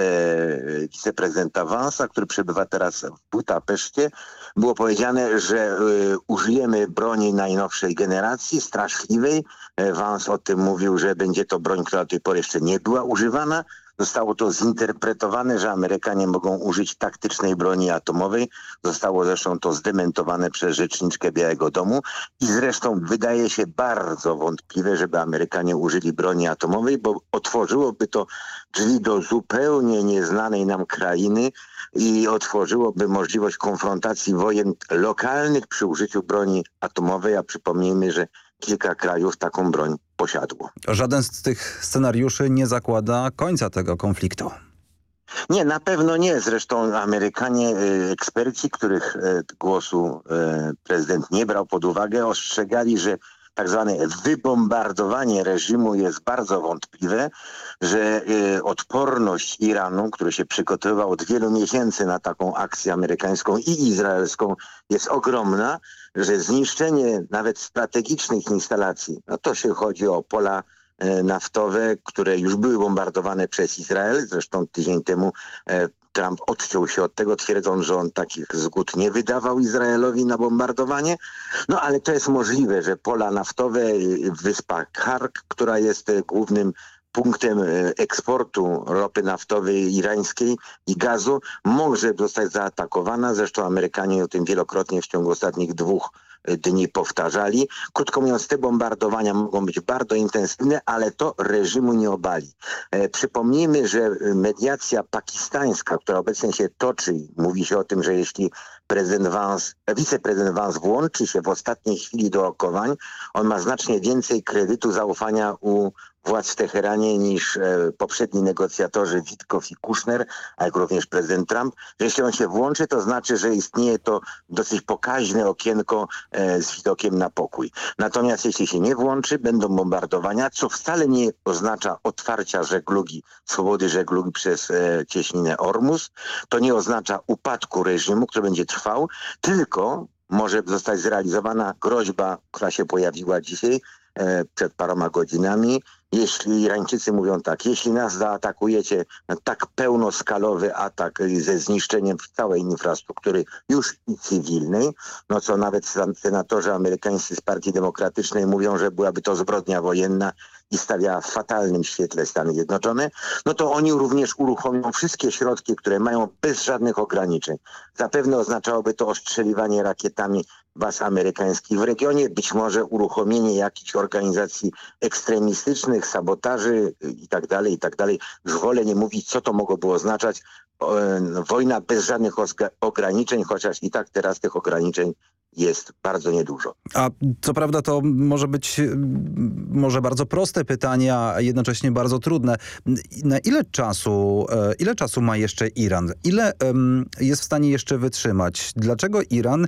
Speaker 17: wiceprezydenta Vansa, który przebywa teraz w Budapeszcie, było powiedziane, że e, użyjemy broni najnowszej generacji, straszliwej. E, Vance o tym mówił, że będzie to broń, która do tej pory jeszcze nie była używana. Zostało to zinterpretowane, że Amerykanie mogą użyć taktycznej broni atomowej. Zostało zresztą to zdementowane przez rzeczniczkę Białego Domu. I zresztą wydaje się bardzo wątpliwe, żeby Amerykanie użyli broni atomowej, bo otworzyłoby to drzwi do zupełnie nieznanej nam krainy i otworzyłoby możliwość konfrontacji wojen lokalnych przy użyciu broni atomowej, a przypomnijmy, że kilka krajów taką broń posiadło.
Speaker 9: Żaden z tych scenariuszy nie zakłada końca tego konfliktu.
Speaker 17: Nie, na pewno nie. Zresztą Amerykanie, y, eksperci, których y, głosu y, prezydent nie brał pod uwagę, ostrzegali, że tak zwane wybombardowanie reżimu jest bardzo wątpliwe, że odporność Iranu, który się przygotowywał od wielu miesięcy na taką akcję amerykańską i izraelską jest ogromna, że zniszczenie nawet strategicznych instalacji, no to się chodzi o pola naftowe, które już były bombardowane przez Izrael. Zresztą tydzień temu Trump odciął się od tego, twierdząc, że on takich zgód nie wydawał Izraelowi na bombardowanie. No ale to jest możliwe, że pola naftowe, wyspa Kark, która jest głównym punktem eksportu ropy naftowej irańskiej i gazu może zostać zaatakowana. Zresztą Amerykanie o tym wielokrotnie w ciągu ostatnich dwóch dni powtarzali. Krótko mówiąc, te bombardowania mogą być bardzo intensywne, ale to reżimu nie obali. E, przypomnijmy, że mediacja pakistańska, która obecnie się toczy, mówi się o tym, że jeśli prezydent Vance, wiceprezydent Vance włączy się w ostatniej chwili do rokowań, on ma znacznie więcej kredytu zaufania u władz w Teheranie niż e, poprzedni negocjatorzy Witkow i Kushner, jak również prezydent Trump, że jeśli on się włączy, to znaczy, że istnieje to dosyć pokaźne okienko e, z widokiem na pokój. Natomiast jeśli się nie włączy, będą bombardowania, co wcale nie oznacza otwarcia żeglugi, swobody żeglugi przez e, cieśninę Ormus. To nie oznacza upadku reżimu, który będzie trwał, tylko może zostać zrealizowana groźba, która się pojawiła dzisiaj, przed paroma godzinami, jeśli Irańczycy mówią tak, jeśli nas zaatakujecie, tak pełnoskalowy atak ze zniszczeniem całej infrastruktury już cywilnej, no co nawet senatorzy amerykańscy z Partii Demokratycznej mówią, że byłaby to zbrodnia wojenna i stawia w fatalnym świetle Stany Zjednoczone, no to oni również uruchomią wszystkie środki, które mają bez żadnych ograniczeń. Zapewne oznaczałoby to ostrzeliwanie rakietami baz amerykańskich w regionie, być może uruchomienie jakichś organizacji ekstremistycznych, sabotaży i tak dalej, i tak dalej. Już wolę nie mówić, co to mogłoby oznaczać. Wojna bez żadnych ograniczeń, chociaż i tak teraz tych ograniczeń jest bardzo niedużo.
Speaker 9: A co prawda to może być może bardzo proste pytanie, a jednocześnie bardzo trudne. Na ile czasu, ile czasu ma jeszcze Iran? Ile jest w stanie jeszcze wytrzymać? Dlaczego Iran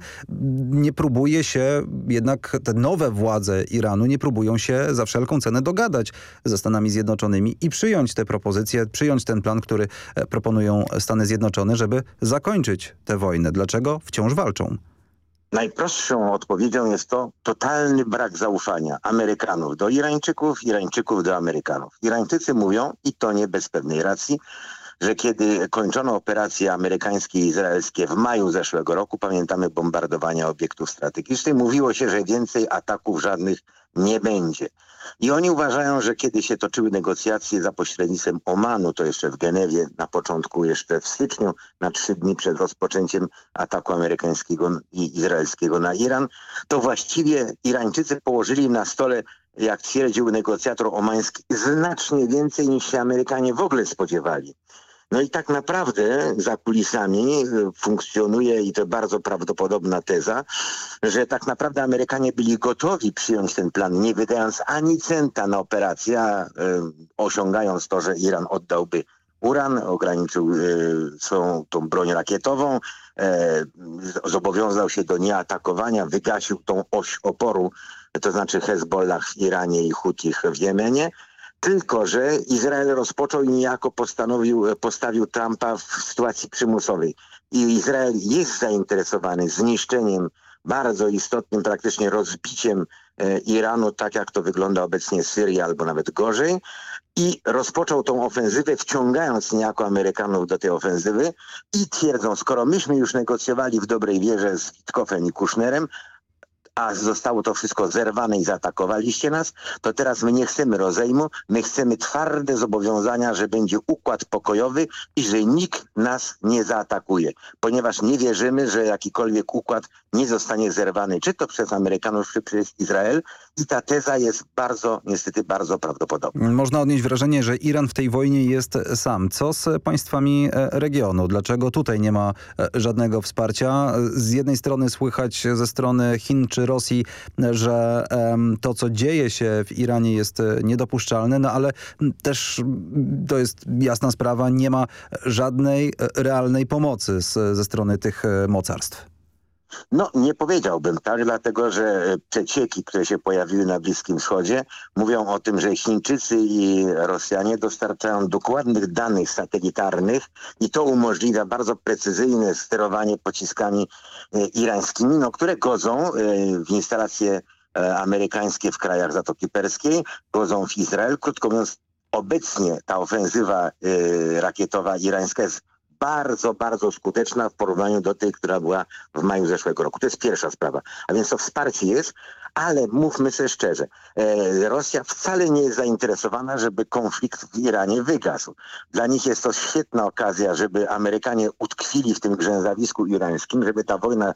Speaker 9: nie próbuje się, jednak te nowe władze Iranu nie próbują się za wszelką cenę dogadać ze Stanami Zjednoczonymi i przyjąć te propozycje, przyjąć ten plan, który proponują Stany Zjednoczone, żeby zakończyć tę wojnę? Dlaczego wciąż walczą?
Speaker 17: Najprostszą odpowiedzią jest to totalny brak zaufania Amerykanów do Irańczyków, Irańczyków do Amerykanów. Irańczycy mówią, i to nie bez pewnej racji, że kiedy kończono operacje amerykańskie i izraelskie w maju zeszłego roku, pamiętamy bombardowania obiektów strategicznych, mówiło się, że więcej ataków żadnych nie będzie. I oni uważają, że kiedy się toczyły negocjacje za pośrednictwem Omanu, to jeszcze w Genewie, na początku jeszcze w styczniu, na trzy dni przed rozpoczęciem ataku amerykańskiego i izraelskiego na Iran, to właściwie Irańczycy położyli na stole jak twierdził negocjator omański, znacznie więcej niż się Amerykanie w ogóle spodziewali. No i tak naprawdę za kulisami y, funkcjonuje i to bardzo prawdopodobna teza, że tak naprawdę Amerykanie byli gotowi przyjąć ten plan, nie wydając ani centa na operację, y, osiągając to, że Iran oddałby uran, ograniczył y, swoją tą broń rakietową, zobowiązał się do nieatakowania, wygasił tą oś oporu, to znaczy Hezbollah w Iranie i Hutich w Jemenie, tylko, że Izrael rozpoczął i niejako postanowił, postawił Trumpa w sytuacji przymusowej. I Izrael jest zainteresowany zniszczeniem, bardzo istotnym praktycznie rozbiciem e, Iranu, tak jak to wygląda obecnie Syrii, albo nawet gorzej. I rozpoczął tą ofensywę, wciągając niejako Amerykanów do tej ofensywy i twierdzą, skoro myśmy już negocjowali w dobrej wierze z Witkofem i Kushnerem, a zostało to wszystko zerwane i zaatakowaliście nas, to teraz my nie chcemy rozejmu, my chcemy twarde zobowiązania, że będzie układ pokojowy i że nikt nas nie zaatakuje, ponieważ nie wierzymy, że jakikolwiek układ nie zostanie zerwany, czy to przez Amerykanów, czy przez Izrael i ta teza jest bardzo, niestety bardzo prawdopodobna.
Speaker 9: Można odnieść wrażenie, że Iran w tej wojnie jest sam. Co z państwami e, regionu? Dlaczego tutaj nie ma e, żadnego wsparcia? Z jednej strony słychać ze strony Chin czy Rosji, że to, co dzieje się w Iranie jest e, niedopuszczalne, no ale też to jest jasna sprawa, nie ma żadnej realnej pomocy z, ze strony tych mocarstw.
Speaker 17: No nie powiedziałbym tak, dlatego że przecieki, które się pojawiły na Bliskim Wschodzie mówią o tym, że Chińczycy i Rosjanie dostarczają dokładnych danych satelitarnych i to umożliwia bardzo precyzyjne sterowanie pociskami e, irańskimi, no, które godzą e, w instalacje e, amerykańskie w krajach Zatoki Perskiej, godzą w Izrael. Krótko mówiąc, obecnie ta ofensywa rakietowa irańska jest bardzo, bardzo skuteczna w porównaniu do tej, która była w maju zeszłego roku. To jest pierwsza sprawa. A więc to wsparcie jest, ale mówmy sobie szczerze, e, Rosja wcale nie jest zainteresowana, żeby konflikt w Iranie wygasł. Dla nich jest to świetna okazja, żeby Amerykanie utkwili w tym grzęzawisku irańskim, żeby ta wojna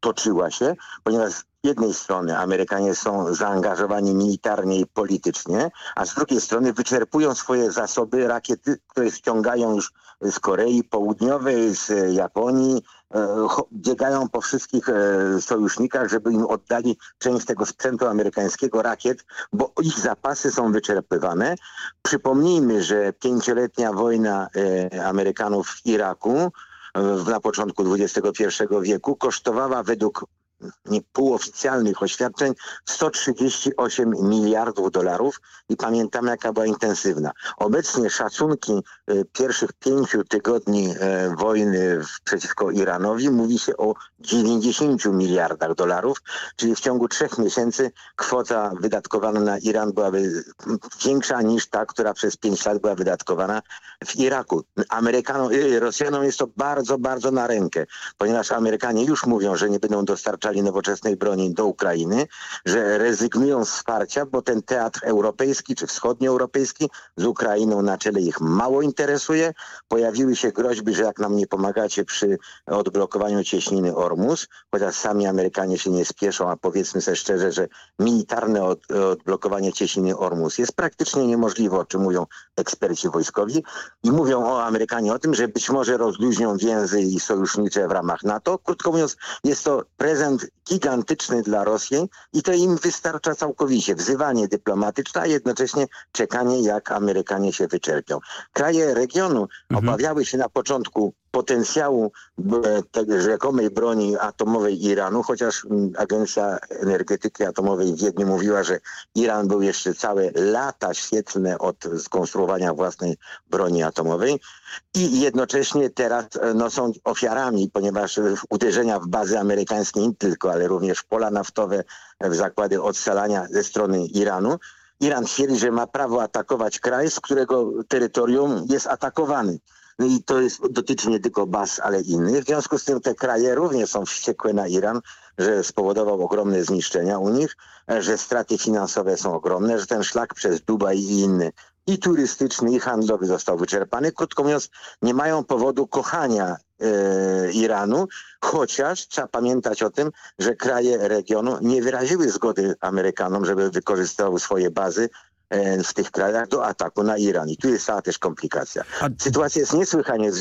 Speaker 17: toczyła się, ponieważ jednej strony Amerykanie są zaangażowani militarnie i politycznie, a z drugiej strony wyczerpują swoje zasoby rakiety, które ściągają już z Korei Południowej, z Japonii, e, biegają po wszystkich e, sojusznikach, żeby im oddali część tego sprzętu amerykańskiego, rakiet, bo ich zapasy są wyczerpywane. Przypomnijmy, że pięcioletnia wojna e, Amerykanów w Iraku na początku XXI wieku kosztowała według półoficjalnych oświadczeń 138 miliardów dolarów i pamiętam jaka była intensywna. Obecnie szacunki y, pierwszych pięciu tygodni y, wojny przeciwko Iranowi mówi się o 90 miliardach dolarów, czyli w ciągu trzech miesięcy kwota wydatkowana na Iran byłaby większa niż ta, która przez pięć lat była wydatkowana w Iraku. Amerykanom, y, Rosjanom jest to bardzo, bardzo na rękę, ponieważ Amerykanie już mówią, że nie będą nowoczesnej broni do Ukrainy, że rezygnują z wsparcia, bo ten teatr europejski czy wschodnioeuropejski z Ukrainą na czele ich mało interesuje. Pojawiły się groźby, że jak nam nie pomagacie przy odblokowaniu cieśniny Ormus, chociaż sami Amerykanie się nie spieszą, a powiedzmy sobie szczerze, że militarne od, odblokowanie cieśniny Ormus jest praktycznie niemożliwe, o czym mówią eksperci wojskowi i mówią o Amerykanie o tym, że być może rozluźnią więzy i sojusznicze w ramach NATO. Krótko mówiąc, jest to prezent gigantyczny dla Rosji i to im wystarcza całkowicie. Wzywanie dyplomatyczne, a jednocześnie czekanie, jak Amerykanie się wyczerpią. Kraje regionu mhm. obawiały się na początku potencjału e, tej rzekomej broni atomowej Iranu, chociaż mm, Agencja Energetyki Atomowej w Wiedniu mówiła, że Iran był jeszcze całe lata świetlne od skonstruowania własnej broni atomowej i jednocześnie teraz e, no, są ofiarami, ponieważ uderzenia w bazy amerykańskie nie tylko, ale również pola naftowe, w zakłady odsalania ze strony Iranu. Iran twierdzi, że ma prawo atakować kraj, z którego terytorium jest atakowany. No i to jest, dotyczy nie tylko baz, ale innych. W związku z tym te kraje również są wściekłe na Iran, że spowodował ogromne zniszczenia u nich, że straty finansowe są ogromne, że ten szlak przez Dubaj i inny i turystyczny, i handlowy został wyczerpany. Krótko mówiąc, nie mają powodu kochania e, Iranu, chociaż trzeba pamiętać o tym, że kraje regionu nie wyraziły zgody Amerykanom, żeby wykorzystywał swoje bazy w tych krajach do ataku na Iran. I tu jest cała też komplikacja. Sytuacja jest niesłychanie e,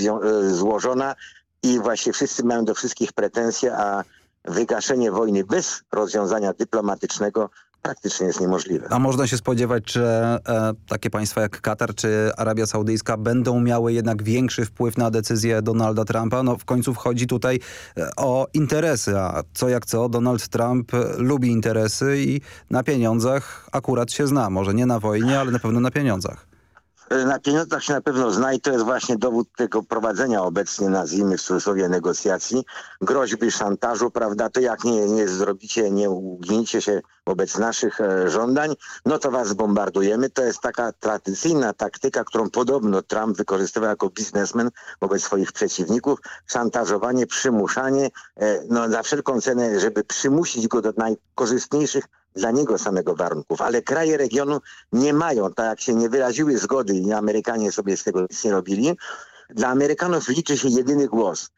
Speaker 17: złożona i właśnie wszyscy mają do wszystkich pretensje, a wygaszenie wojny bez rozwiązania dyplomatycznego praktycznie jest niemożliwe.
Speaker 9: A można się spodziewać, że e, takie państwa jak Katar czy Arabia Saudyjska będą miały jednak większy wpływ na decyzję Donalda Trumpa? No w końcu wchodzi tutaj e, o interesy, a co jak co, Donald Trump lubi interesy i na pieniądzach akurat się zna. Może nie na wojnie, ale na pewno na pieniądzach.
Speaker 17: E, na pieniądzach się na pewno zna i to jest właśnie dowód tego prowadzenia obecnie, nazwijmy w cudzysłowie, negocjacji, groźby, szantażu, prawda, to jak nie, nie zrobicie, nie ugniecie się wobec naszych e, żądań, no to was bombardujemy. To jest taka tradycyjna taktyka, którą podobno Trump wykorzystywał jako biznesmen wobec swoich przeciwników. Szantażowanie, przymuszanie, e, no za wszelką cenę, żeby przymusić go do najkorzystniejszych dla niego samego warunków, ale kraje regionu nie mają, tak jak się nie wyraziły zgody i Amerykanie sobie z tego nic nie robili. Dla Amerykanów liczy się jedyny głos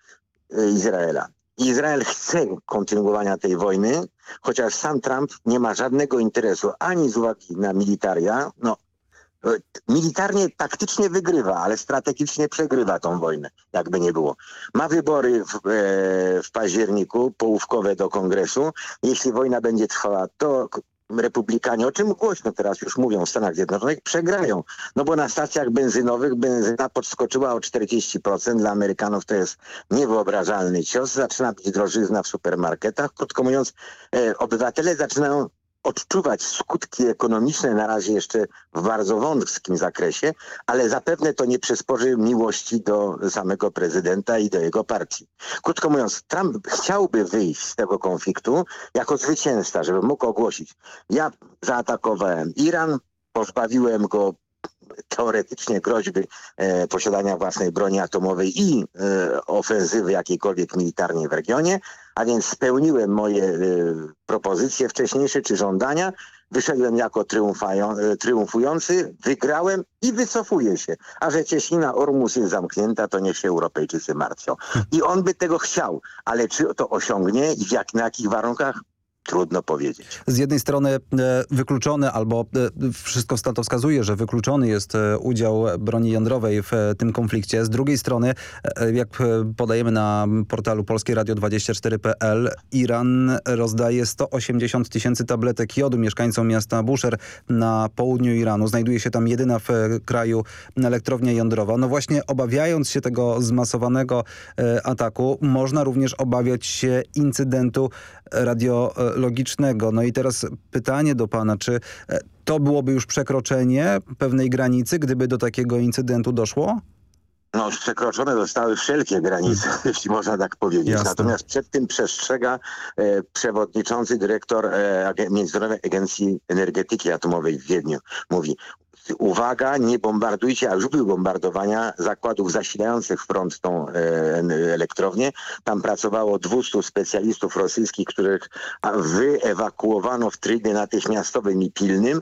Speaker 17: y, Izraela. Izrael chce kontynuowania tej wojny, chociaż sam Trump nie ma żadnego interesu ani z uwagi na militaria, no militarnie, taktycznie wygrywa, ale strategicznie przegrywa tą wojnę, jakby nie było. Ma wybory w, e, w październiku, połówkowe do kongresu. Jeśli wojna będzie trwała, to republikanie, o czym głośno teraz już mówią w Stanach Zjednoczonych, przegrają. No bo na stacjach benzynowych benzyna podskoczyła o 40%. Dla Amerykanów to jest niewyobrażalny cios. Zaczyna być drożyzna w supermarketach. Krótko mówiąc, e, obywatele zaczynają odczuwać skutki ekonomiczne na razie jeszcze w bardzo wąskim zakresie, ale zapewne to nie przysporzy miłości do samego prezydenta i do jego partii. Krótko mówiąc, Trump chciałby wyjść z tego konfliktu jako zwycięzca, żeby mógł ogłosić, ja zaatakowałem Iran, pozbawiłem go teoretycznie groźby e, posiadania własnej broni atomowej i e, ofensywy jakiejkolwiek militarnej w regionie, a więc spełniłem moje e, propozycje wcześniejsze czy żądania, wyszedłem jako triumfujący, wygrałem i wycofuję się. A że Cieśnina Ormus jest zamknięta, to niech się Europejczycy martwią. I on by tego chciał, ale czy to osiągnie i jak, na jakich warunkach? Trudno powiedzieć.
Speaker 9: Z jednej strony e, wykluczony, albo e, wszystko to wskazuje, że wykluczony jest e, udział broni jądrowej w tym konflikcie. Z drugiej strony, jak podajemy na portalu polskieradio24.pl, Iran rozdaje 180 tysięcy tabletek jodu mieszkańcom miasta Busher na południu Iranu. Znajduje się tam jedyna w kraju elektrownia jądrowa. No właśnie obawiając się tego zmasowanego ataku, można również obawiać się incydentu radio logicznego. No i teraz pytanie do pana, czy e, to byłoby już przekroczenie pewnej granicy, gdyby do takiego incydentu doszło?
Speaker 17: No, przekroczone zostały wszelkie granice, *laughs* jeśli można tak powiedzieć. Jasne. Natomiast przed tym przestrzega e, przewodniczący dyrektor e, Międzynarodowej Agencji Energetyki Atomowej w Wiedniu. Mówi, uwaga, nie bombardujcie, a już były bombardowania zakładów zasilających front tą e, elektrownię. Tam pracowało 200 specjalistów rosyjskich, których wyewakuowano w trybie natychmiastowym i pilnym.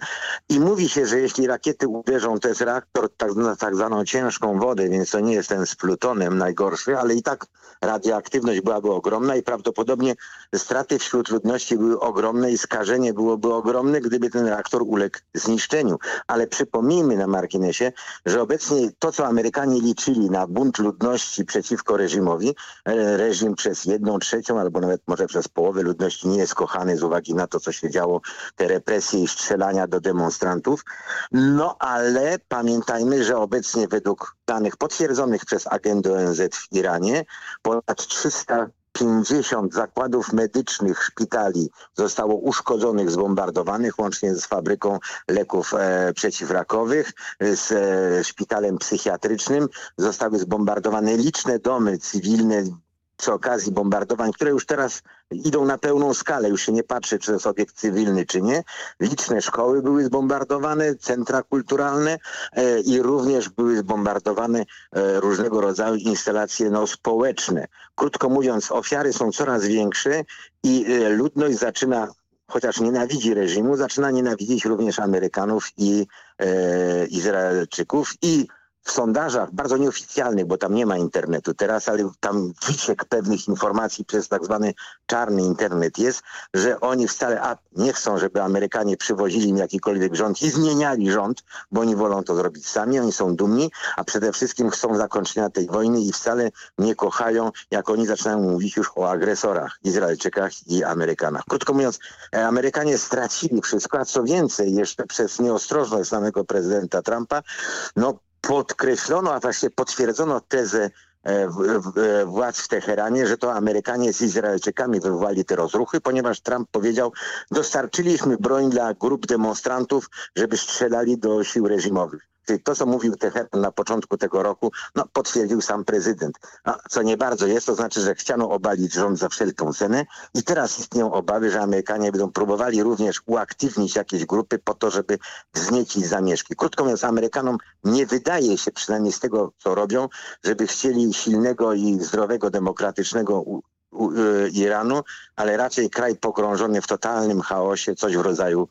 Speaker 17: I mówi się, że jeśli rakiety uderzą, jest reaktor tak, na tak zwaną ciężką wodę, więc to nie jest ten z plutonem najgorszy, ale i tak radioaktywność byłaby ogromna i prawdopodobnie straty wśród ludności były ogromne i skażenie byłoby ogromne, gdyby ten reaktor uległ zniszczeniu. Ale przy przypomnijmy na marginesie, że obecnie to, co Amerykanie liczyli na bunt ludności przeciwko reżimowi, e, reżim przez jedną trzecią albo nawet może przez połowę ludności nie jest kochany z uwagi na to, co się działo, te represje i strzelania do demonstrantów. No ale pamiętajmy, że obecnie według danych potwierdzonych przez agendę ONZ w Iranie ponad 300 50 zakładów medycznych, szpitali zostało uszkodzonych, zbombardowanych, łącznie z fabryką leków e, przeciwrakowych, z e, szpitalem psychiatrycznym. Zostały zbombardowane liczne domy cywilne, przy okazji bombardowań, które już teraz idą na pełną skalę, już się nie patrzy, czy to jest obiekt cywilny, czy nie. Liczne szkoły były zbombardowane, centra kulturalne e, i również były zbombardowane e, różnego rodzaju instalacje no, społeczne. Krótko mówiąc, ofiary są coraz większe i e, ludność zaczyna chociaż nienawidzi reżimu, zaczyna nienawidzić również Amerykanów i e, Izraelczyków i w sondażach bardzo nieoficjalnych, bo tam nie ma internetu teraz, ale tam wyciek pewnych informacji przez tak zwany czarny internet jest, że oni wcale a, nie chcą, żeby Amerykanie przywozili im jakikolwiek rząd i zmieniali rząd, bo oni wolą to zrobić sami, oni są dumni, a przede wszystkim chcą zakończenia tej wojny i wcale nie kochają, jak oni zaczynają mówić już o agresorach, Izraelczykach i Amerykanach. Krótko mówiąc, e, Amerykanie stracili wszystko, a co więcej, jeszcze przez nieostrożność samego prezydenta Trumpa, no podkreślono, a właściwie potwierdzono tezę e, e, władz w Teheranie, że to Amerykanie z Izraelczykami wywołali te rozruchy, ponieważ Trump powiedział, dostarczyliśmy broń dla grup demonstrantów, żeby strzelali do sił reżimowych to, co mówił Teheran na początku tego roku, no, potwierdził sam prezydent. No, co nie bardzo jest, to znaczy, że chciano obalić rząd za wszelką cenę i teraz istnieją obawy, że Amerykanie będą próbowali również uaktywnić jakieś grupy po to, żeby wzniecić zamieszki. Krótko mówiąc, Amerykanom nie wydaje się, przynajmniej z tego, co robią, żeby chcieli silnego i zdrowego, demokratycznego y, Iranu, ale raczej kraj pogrążony w totalnym chaosie, coś w rodzaju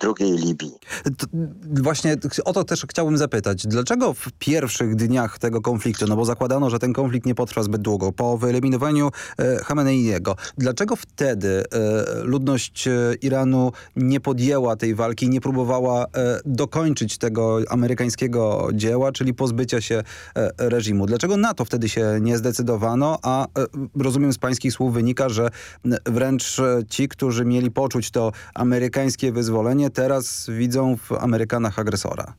Speaker 17: drugiej Libii.
Speaker 9: To właśnie o to też chciałbym zapytać. Dlaczego w pierwszych dniach tego konfliktu, no bo zakładano, że ten konflikt nie potrwa zbyt długo, po wyeliminowaniu e, Khameneiego, dlaczego wtedy e, ludność e, Iranu nie podjęła tej walki, nie próbowała e, dokończyć tego amerykańskiego dzieła, czyli pozbycia się e, reżimu? Dlaczego na to wtedy się nie zdecydowano, a e, rozumiem z pańskich słów wynika, że wręcz ci, którzy mieli poczuć to amerykańskie wyzwanie, zadowolenie teraz widzą w Amerykanach agresora?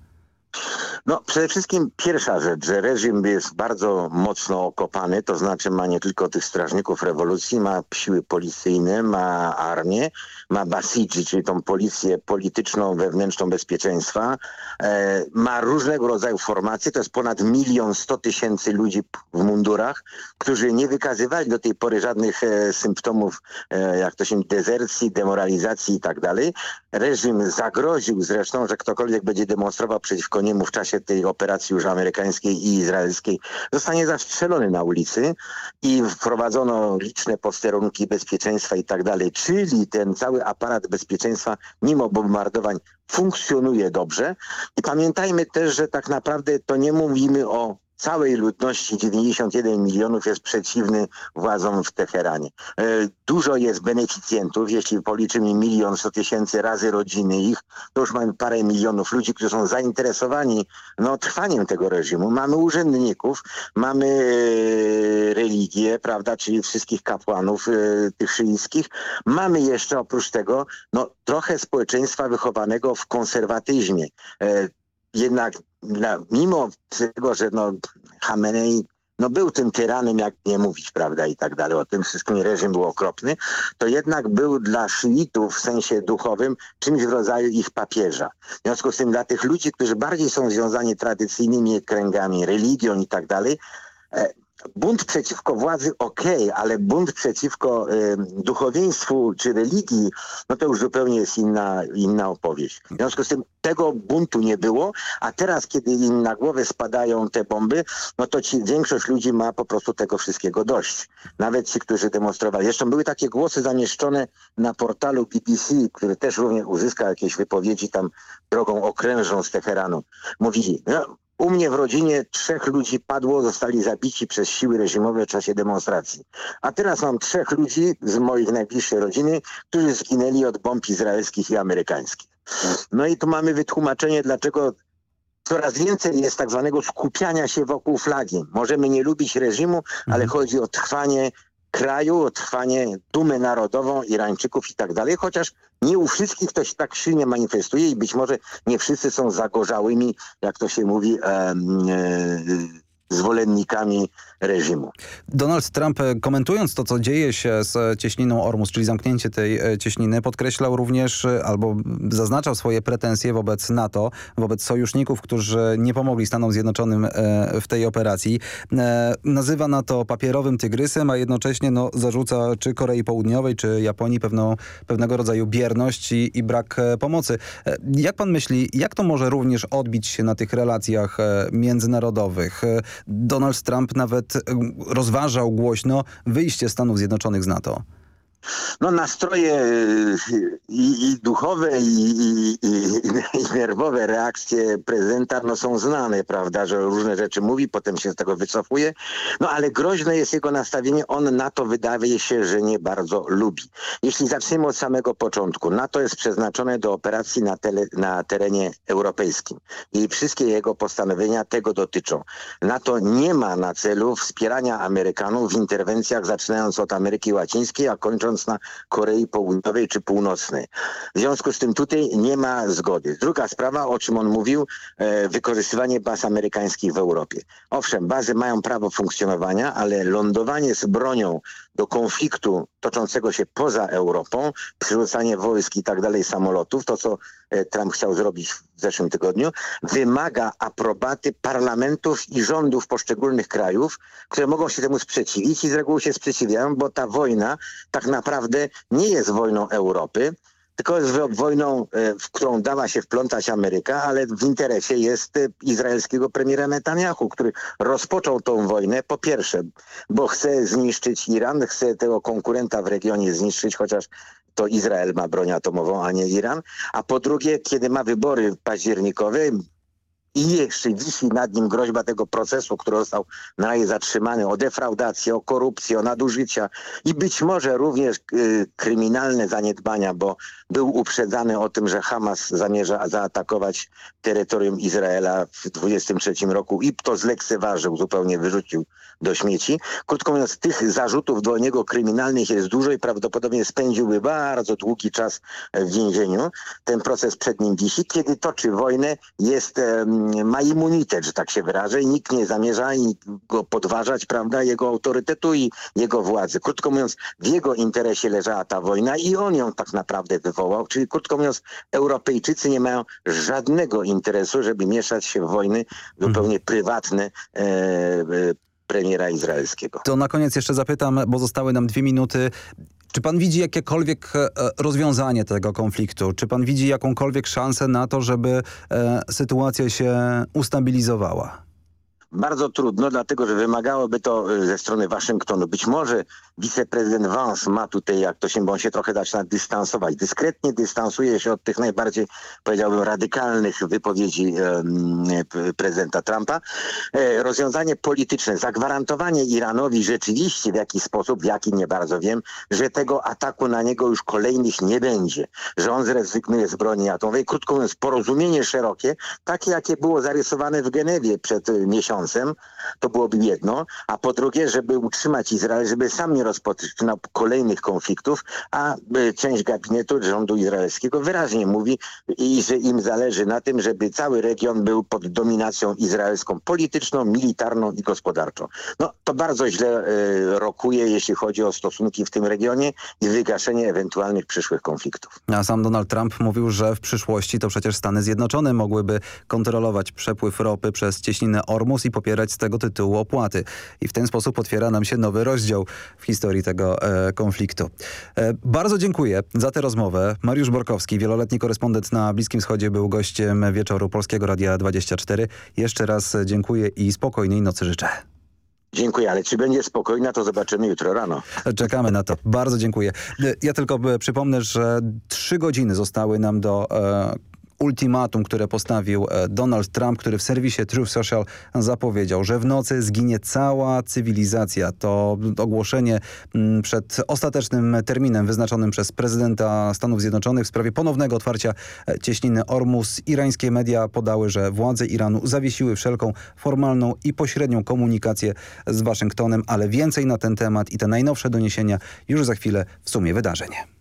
Speaker 17: No przede wszystkim pierwsza rzecz, że reżim jest bardzo mocno okopany, to znaczy ma nie tylko tych strażników rewolucji, ma siły policyjne, ma armię, ma Basiji, czyli tą policję polityczną, wewnętrzną bezpieczeństwa, e, ma różnego rodzaju formacje, to jest ponad milion sto tysięcy ludzi w mundurach, którzy nie wykazywali do tej pory żadnych e, symptomów, e, jak to się dezercji, demoralizacji i tak dalej. Reżim zagroził zresztą, że ktokolwiek będzie demonstrował przeciwko niemu w czasie tej operacji już amerykańskiej i izraelskiej, zostanie zastrzelony na ulicy i wprowadzono liczne posterunki bezpieczeństwa i tak dalej, czyli ten cały aparat bezpieczeństwa mimo bombardowań funkcjonuje dobrze. I pamiętajmy też, że tak naprawdę to nie mówimy o całej ludności 91 milionów jest przeciwny władzom w Teheranie. E, dużo jest beneficjentów, jeśli policzymy milion sto tysięcy razy rodziny ich, to już mamy parę milionów ludzi, którzy są zainteresowani no, trwaniem tego reżimu. Mamy urzędników, mamy e, religię, prawda, czyli wszystkich kapłanów e, tych szyickich. Mamy jeszcze oprócz tego no, trochę społeczeństwa wychowanego w konserwatyzmie jednak mimo tego, że no, Hamenei no był tym tyranem, jak nie mówić, prawda, i tak dalej, o tym wszystkim reżim był okropny, to jednak był dla szyitów w sensie duchowym czymś w rodzaju ich papieża. W związku z tym dla tych ludzi, którzy bardziej są związani tradycyjnymi kręgami, religią i tak dalej, e, bunt przeciwko władzy okay, ale bunt przeciwko y, duchowieństwu czy religii, no to już zupełnie jest inna, inna opowieść. W związku z tym tego buntu nie było, a teraz, kiedy im na głowę spadają te bomby, no to ci, większość ludzi ma po prostu tego wszystkiego dość. Nawet ci, którzy demonstrowali. Zresztą były takie głosy zamieszczone na portalu BBC, który też również uzyskał jakieś wypowiedzi tam drogą okrężną z Teheranu. Mówili, no, u mnie w rodzinie trzech ludzi padło, zostali zabici przez siły reżimowe w czasie demonstracji. A teraz mam trzech ludzi z moich najbliższej rodziny, którzy zginęli od bomb izraelskich i amerykańskich. No i tu mamy wytłumaczenie, dlaczego coraz więcej jest tak zwanego skupiania się wokół flagi. Możemy nie lubić reżimu, ale chodzi o trwanie kraju, trwanie dumy narodową Irańczyków i tak dalej, chociaż nie u wszystkich to się tak silnie manifestuje i być może nie wszyscy są zagorzałymi, jak to się mówi, e, e, zwolennikami reżimu.
Speaker 9: Donald Trump e, komentując to, co dzieje się z cieśniną Ormus, czyli zamknięcie tej e, cieśniny, podkreślał również e, albo zaznaczał swoje pretensje wobec NATO, wobec sojuszników, którzy nie pomogli Stanom Zjednoczonym w tej operacji. Nazywa NATO papierowym tygrysem, a jednocześnie no, zarzuca czy Korei Południowej, czy Japonii pewną, pewnego rodzaju bierność i, i brak pomocy. Jak pan myśli, jak to może również odbić się na tych relacjach międzynarodowych? Donald Trump nawet rozważał głośno wyjście Stanów Zjednoczonych z NATO.
Speaker 17: No nastroje y, i, i duchowe i, i, i, nerwowe reakcje prezydenta no, są znane, prawda, że różne rzeczy mówi, potem się z tego wycofuje, no ale groźne jest jego nastawienie, on NATO wydaje się, że nie bardzo lubi. Jeśli zaczniemy od samego początku, NATO jest przeznaczone do operacji na, tele, na terenie europejskim i wszystkie jego postanowienia tego dotyczą. NATO nie ma na celu wspierania Amerykanów w interwencjach zaczynając od Ameryki Łacińskiej, a kończąc na Korei Południowej czy Północnej. W związku z tym tutaj nie ma zgody. Druga sprawa, o czym on mówił, e, wykorzystywanie baz amerykańskich w Europie. Owszem, bazy mają prawo funkcjonowania, ale lądowanie z bronią do konfliktu toczącego się poza Europą, przyrzucanie wojsk i tak dalej, samolotów, to co e, Trump chciał zrobić w zeszłym tygodniu, wymaga aprobaty parlamentów i rządów poszczególnych krajów, które mogą się temu sprzeciwić i z reguły się sprzeciwiają, bo ta wojna tak naprawdę nie jest wojną Europy, tylko jest wojną, e, w którą dała się wplątać Ameryka, ale w interesie jest e, izraelskiego premiera Netanyahu, który rozpoczął tą wojnę po pierwsze, bo chce zniszczyć Iran, chce tego konkurenta w regionie zniszczyć, chociaż to Izrael ma broń atomową, a nie Iran, a po drugie, kiedy ma wybory październikowe, i jeszcze wisi nad nim groźba tego procesu, który został na razie zatrzymany, o defraudację, o korupcję, o nadużycia i być może również y, kryminalne zaniedbania, bo był uprzedzany o tym, że Hamas zamierza zaatakować terytorium Izraela w 23 roku i to zlekceważył, zupełnie wyrzucił do śmieci. Krótko mówiąc, tych zarzutów do niego kryminalnych jest dużo i prawdopodobnie spędziłby bardzo długi czas w więzieniu. Ten proces przed nim wisi. Kiedy toczy wojnę, jest... Um, ma immunitet, że tak się wyrażę i nikt nie zamierza go podważać, prawda, jego autorytetu i jego władzy. Krótko mówiąc, w jego interesie leżała ta wojna i on ją tak naprawdę wywołał, czyli krótko mówiąc, Europejczycy nie mają żadnego interesu, żeby mieszać się w wojny zupełnie mhm. prywatne e, e, premiera izraelskiego.
Speaker 9: To na koniec jeszcze zapytam, bo zostały nam dwie minuty. Czy pan widzi jakiekolwiek e, rozwiązanie tego konfliktu? Czy pan widzi jakąkolwiek szansę na to, żeby e, sytuacja się ustabilizowała?
Speaker 17: Bardzo trudno, dlatego że wymagałoby to e, ze strony Waszyngtonu. Być może wiceprezydent Vance ma tutaj, jak to się, bo on się trochę zaczyna dystansować. Dyskretnie dystansuje się od tych najbardziej, powiedziałbym, radykalnych wypowiedzi e, prezydenta Trumpa. E, rozwiązanie polityczne, zagwarantowanie Iranowi rzeczywiście w jakiś sposób, w jaki nie bardzo wiem, że tego ataku na niego już kolejnych nie będzie, że on zrezygnuje z broni atomowej. Krótko mówiąc, porozumienie szerokie, takie jakie było zarysowane w Genewie przed miesiącem to byłoby jedno, a po drugie, żeby utrzymać Izrael, żeby sam nie rozpoczynał kolejnych konfliktów, a e, część gabinetu rządu izraelskiego wyraźnie mówi, i że im zależy na tym, żeby cały region był pod dominacją izraelską polityczną, militarną i gospodarczą. No to bardzo źle y, rokuje, jeśli chodzi o stosunki w tym regionie i wygaszenie ewentualnych przyszłych konfliktów.
Speaker 9: A sam Donald Trump mówił, że w przyszłości to przecież Stany Zjednoczone mogłyby kontrolować przepływ ropy przez cieśninę Ormus i popierać z tego tytułu opłaty. I w ten sposób otwiera nam się nowy rozdział w historii tego e, konfliktu. E, bardzo dziękuję za tę rozmowę. Mariusz Borkowski, wieloletni korespondent na Bliskim Wschodzie, był gościem wieczoru Polskiego Radia 24. Jeszcze raz dziękuję i spokojnej nocy życzę.
Speaker 17: Dziękuję, ale czy będzie spokojna, to zobaczymy jutro rano.
Speaker 9: Czekamy na to. Bardzo dziękuję. Ja tylko przypomnę, że trzy godziny zostały nam do e, ultimatum, które postawił e, Donald Trump, który w serwisie Truth Social zapowiedział, że w nocy zginie cała cywilizacja. To ogłoszenie mm, przed ostatecznym terminem wyznaczonym przez prezydenta Stanów Zjednoczonych w sprawie ponownego otwarcia e, cieśniny Ormus. Irańskie media podały, że władze Iranu zawiesiły wszelką formalną i pośrednią komunikację z Waszyngtonem, ale więcej na ten temat i te najnowsze doniesienia już za chwilę w sumie wydarzenie.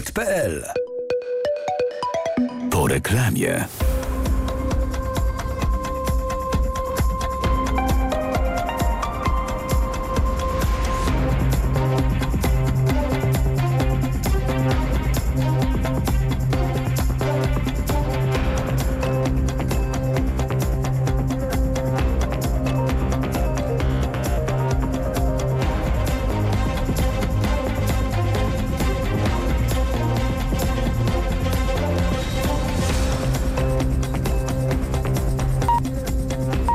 Speaker 18: mediaexpert.pl.
Speaker 1: Po reklamie.